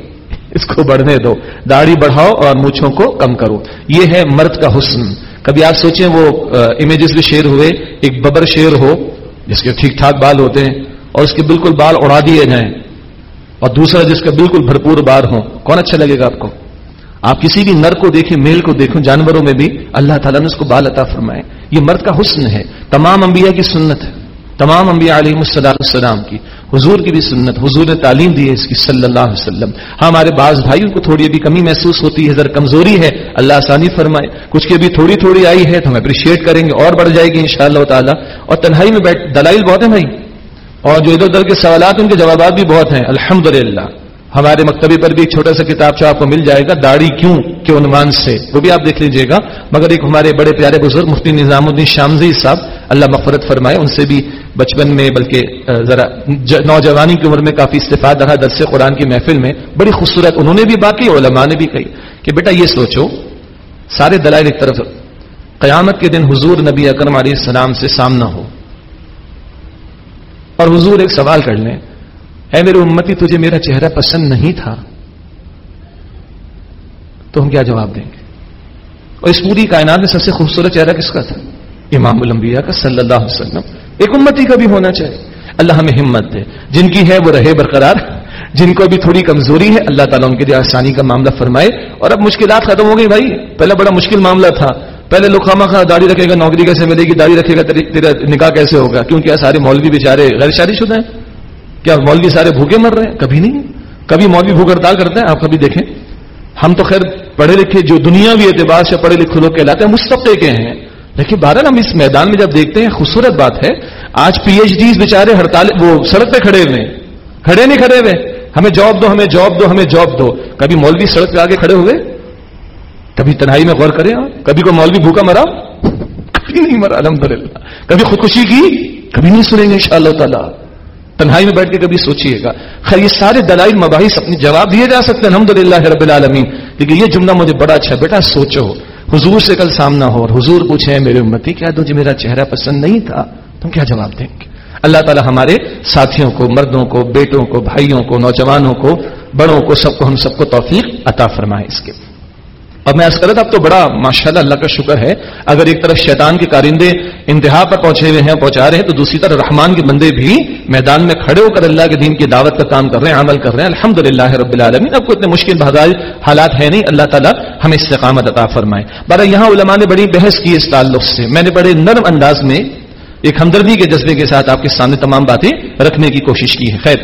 اس کو بڑھنے دو۔ داڑھی بڑھاؤ اور مونچھوں کو کم کرو۔ یہ ہے مرد کا حسن۔ کبھی آپ سوچیں وہ امیجز بھی شیر ہوئے، ایک ببر شیر ہو، جس کے ٹھیک ٹھاک بال ہوتے ہیں اور اس کے بالکل بال اڑا دیے جائیں۔ اور دوسرا جس کا بالکل بھرپور بال ہو کون اچھا لگے گا آپ کو؟ آپ کسی بھی نر کو دیکھیں، میل کو دیکھیں، جانوروں میں بھی اللہ تعالیٰ نے اس کو بال عطا فرمائے۔ یہ مرد کا حسن ہے۔ تمام انبیاء کی سنت ہے۔ تمام انبیاء علیہ السلام کی۔ حضور کی بھی سنت، حضور نے تعلیم دی ہے اس کی، صلی اللہ علیہ وسلم۔ ہاں ہمارے بعض بھائیوں کو تھوڑی ابھی کمی محسوس ہوتی ہے ذرا کمزوری ہے۔ اللہ آسانی فرمائے۔ کچھ کی بھی تھوڑی تھوڑی آئی ہے تو ہم اپریشیٹ کریں گے، اور بڑھ جائے گی ان شاء اللہ تعالیٰ۔ اور تنہائی میں بیٹھ، دلائل بہت ہیں بھائی۔ اور جو ادھر ادھر کے سوالات، ان کے جوابات بھی بہت ہیں۔ الحمد ہمارے مکتبے پر بھی ایک چھوٹا سا کتاب آپ کو مل جائے گا، داڑھی کیوں کے عنوان سے، وہ بھی آپ دیکھ لیجیے گا۔ مگر ایک ہمارے بڑے پیارے بزرگ مفتی نظام الدین شامزی صاحب، اللہ مغفرت فرمائے، ان سے بھی بچپن میں، بلکہ ذرا نوجوانی کی عمر میں کافی استفادہ رہا درس قرآن کی محفل میں۔ بڑی خوبصورت، انہوں نے بھی باقی علماء نے بھی کہی کہ بیٹا یہ سوچو، سارے دلائل ایک طرف، قیامت کے دن حضور نبی اکرم علیہ السلام سے سامنا ہو۔ اور حضور ایک سوال کر لیں۔ اے میرے امتی، تجھے میرا چہرہ پسند نہیں تھا؟ تو ہم کیا جواب دیں گے؟ اور اس پوری کائنات میں سب سے خوبصورت چہرہ کس کا تھا؟ امام الانبیاء کا صلی اللہ علیہ وسلم۔ ایک امتی کا بھی ہونا چاہیے۔ اللہ ہمیں ہمت دے۔ جن کی ہے وہ رہے برقرار۔ جن کو بھی تھوڑی کمزوری ہے، اللہ تعالیٰ ان کے لیے آسانی کا معاملہ فرمائے۔ اور اب مشکلات ختم ہو گئی بھائی۔ پہلے بڑا مشکل معاملہ تھا۔ پہلے لوگ خامہ خواہ داڑھی رکھے گا، نوکری کیسے ملے گی، داڑھی رکھے گا تیرا نکاح کیسے ہوگا؟ کیونکہ سارے مولوی بیچارے غیر شادی شدہ ہیں۔ کیا مولوی سارے بھوکے مر رہے ہیں؟ کبھی نہیں۔ کبھی مولوی بھوک ہڑتال کرتے ہیں آپ کبھی دیکھیں۔ ہم تو خیر پڑھے لکھے جو دنیا بھی اعتبار سے پڑھے لکھے لوگ کہلاتے ہیں مستقے کے ہیں۔ لیکن بہرحال ہم اس میدان میں جب دیکھتے ہیں، خوبصورت بات ہے، آج پی ایچ ڈیز بےچارے ہڑتال وہ سڑک پہ کھڑے ہوئے کھڑے نہیں کھڑے ہوئے۔ ہمیں جاب دو، ہمیں جاب دو، ہمیں جاب دو۔ کبھی مولوی سڑک پہ آگے کھڑے ہوئے کبھی تنہائی میں غور کریں کبھی کوئی مولوی بھوکا مرا؟ کبھی نہیں مرا الحمد للہ کبھی خودکشی کی؟ کبھی نہیں سنیں گے ان شاء اللہ تعالیٰ۔ تنہائی میں بیٹھ کے کبھی سوچیے گا۔ خیر، یہ سارے دلائل، مباحث اپنی جواب دیے جا سکتے ہیں الحمد للہ رب العالمین۔ لیکن یہ جملہ مجھے بڑا اچھا بیٹا، سوچو۔ حضور سے کل سامنا ہو اور حضور پوچھے، میرے امتی، کیا تجھے میرا چہرہ پسند نہیں تھا؟ تم کیا جواب دیں گے؟ اللہ تعالی ہمارے ساتھیوں کو، مردوں کو، بیٹوں کو، بھائیوں کو، نوجوانوں کو، بڑوں کو، سب کو ہم سب کو توفیق عطا فرمائے اس کے۔ اور میں کرتا اب تو بڑا ماشاء اللہ اللہ کا شکر ہے۔ اگر ایک طرف شیطان کے کارندے انتہا پر پہنچے ہوئے ہیں، پہنچا رہے ہیں، تو دوسری طرف رحمان کے بندے بھی میدان میں کھڑے ہو کر اللہ کے دین کی دعوت کا کام کر رہے ہیں، عمل کر رہے ہیں۔ الحمد للہ رب العالمین۔ اب کو اتنے مشکل بہادر حالات ہے نہیں، اللہ تعالیٰ ہمیں استقامت عطا فرمائے۔ بارہ یہاں علماء نے بڑی بحث کی اس تعلق سے۔ میں نے بڑے نرم انداز میں ایک ہمدردی کے جذبے کے ساتھ آپ کے سامنے تمام باتیں رکھنے کی کوشش کی ہے۔ خیر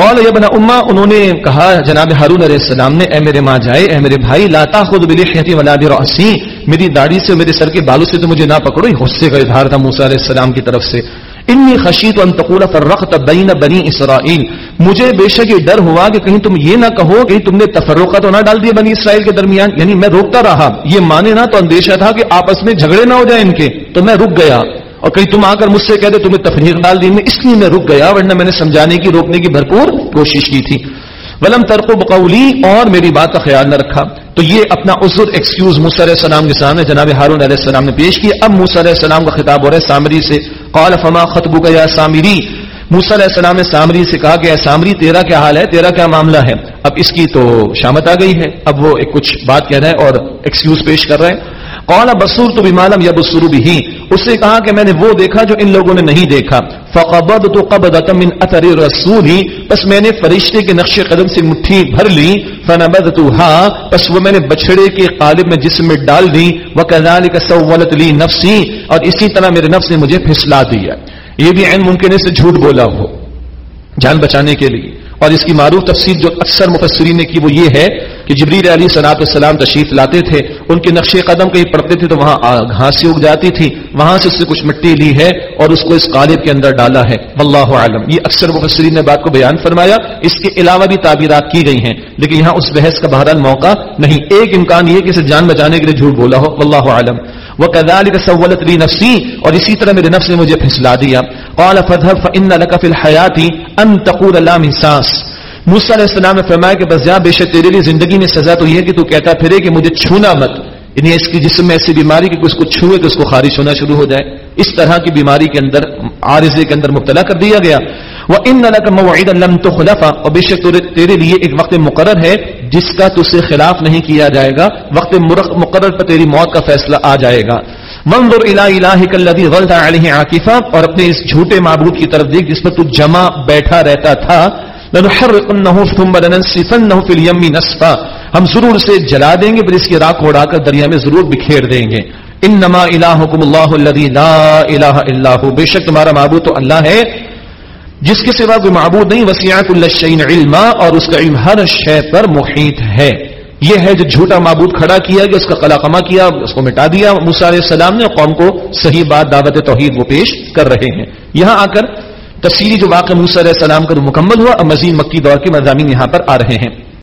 قول یبن اما انہوں نے کہا، جناب ہارون علیہ السلام نے، اے میرے ماں جائے، اے میرے بھائی لاتا خود بلی خیتی ولا برأسی، میری داڑھی سے، میرے سر کے بالوں سے تو مجھے نہ پکڑو، یہ غصے کا اظہار تھا موسی علیہ السلام کی طرف سے۔ انی خشیت ان تقول فرقت بین بنی اسرائیل، مجھے بے شک یہ ڈر ہوا کہ کہیں تم یہ نہ کہو کہ تم نے تفرقہ تو نہ ڈال دیا بنی اسرائیل کے درمیان یعنی میں روکتا رہا۔ یہ مانے نہ تو اندیشہ تھا کہ آپس میں جھگڑے نہ ہو جائیں ان کے، تو میں رک گیا۔ اور کہیں تم آ کر مجھ سے کہتے تمہیں تفریح ڈال دی۔ میں اس لیے میں رک گیا ورنہ میں نے سمجھانے کی، روکنے کی بھرپور کوشش کی تھی۔ ولم ترق بقولی، اور میری بات کا خیال نہ رکھا۔ تو یہ اپنا عذر ایکسکیوز موسی علیہ السلام کے سامنے، جناب ہارون علیہ السلام نے پیش کیا۔ اب موسی علیہ السلام کا خطاب ہو رہا ہے سامری سے۔ قال فما خطبو کا یا سامری؟ موسی علیہ السلام نے سامری سے کہا کہ اے سامری، تیرا کیا حال ہے؟ تیرا کیا معاملہ ہے؟ اب اس کی تو شامت آ گئی ہے۔ اب وہ ایک کچھ بات کہہ رہے ہیں اور ایکسکیوز پیش کر رہے ہیں قال بصور تو بمالم یا بسرو بھی اس سے کہا کہ میں نے وہ دیکھا جو ان لوگوں نے نہیں دیکھا۔ فقبض تو قبض من اثر رسول ہی بس میں نے فرشتے کے نقش قدم سے مٹھی بھر لی۔ فنبذ تو ہاں بس وہ میں نے بچڑے کے قالب میں جسم میں ڈال دی۔ وہ کذالک سولت لی نفسی اور اسی طرح میرے نفس نے مجھے پھسلا دیا۔ یہ بھی عین ممکن ہے سے جھوٹ بولا ہو۔ جان بچانے کے لیے۔ اور اس کی معروف تفصیل جو اکثر مفسرین نے کی وہ یہ ہے کہ جبریل علی صلاحت السلام تشریف لاتے تھے، ان کے نقش قدم کہیں پڑتے تھے تو وہاں گھاسی اگ جاتی تھی، وہاں سے اس سے کچھ مٹی لی ہے اور اس کو اس قالب کے اندر ڈالا ہے۔ واللہ عالم یہ اکثر مفسرین نے بات کو بیان فرمایا۔ اس کے علاوہ بھی تعبیرات کی گئی ہیں، لیکن یہاں اس بحث کا بہرحال موقع نہیں۔ ایک امکان یہ کہ اسے جان بچانے کے لیے جھوٹ بولا ہو۔ واللہ عالم وہ کدال سولت لی نفسی اور اسی طرح میرے نفس نے مجھے پھسلا دیا۔ قال فذهب فان لك في الحیات ان تقول لا مساس موسی علیہ السلام نے فرمایا کہ بس جا، بے شک تیرے لیے زندگی میں سزا تو یہ ہے کہ تو کہتا پھرے کہ مجھے چھونا مت۔ یعنی اس کی جسم میں ایسی بیماری کہ اس کو چھوئے تو اس کو خارش ہونا شروع ہو جائے۔ اس طرح کی بیماری کے اندر، عارضے کے اندر مبتلا کر دیا گیا۔ وہ ان کا موعد لم اور بے شک تیرے لیے ایک وقت مقرر ہے جس کا تج سے خلاف نہیں کیا جائے گا۔ وقت مقرر پر تیری موت کا فیصلہ آ جائے گا۔ منظر الہ الہ غلط علیہ عاکفہ اور اپنے اس جھوٹے معبود کی طرف دیکھ جس پر تو جمع بیٹھا رہتا تھا۔ ثم لننسفنه في اليم نسفا۔ ہم ضرور سے جلا دیں گے، پھر اس کی راک اڑا کر دریا میں ضرور بکھیر دیں گے۔ انما الہکم اللہ الذی لا الہ الا هو۔ بے شک تمہارا معبود تو اللہ ہے۔ جس کے سوا کوئی معبود نہیں، وسیعت الشعین علما، اور اس کا علم ہر شے پر محیط ہے۔ یہ ہے جو جھوٹا معبود کھڑا کیا کہ اس کا قلاقمہ کیا، اس کو مٹا دیا۔ موسیٰ علیہ السلام نے قوم کو صحیح بات، دعوت توحید وہ پیش کر رہے ہیں۔ یہاں آ کر تفصیلی جو واقع موسیٰ علیہ السلام کا مکمل ہوا، اور مزید مکی دور کے مضامین یہاں پر آ رہے ہیں۔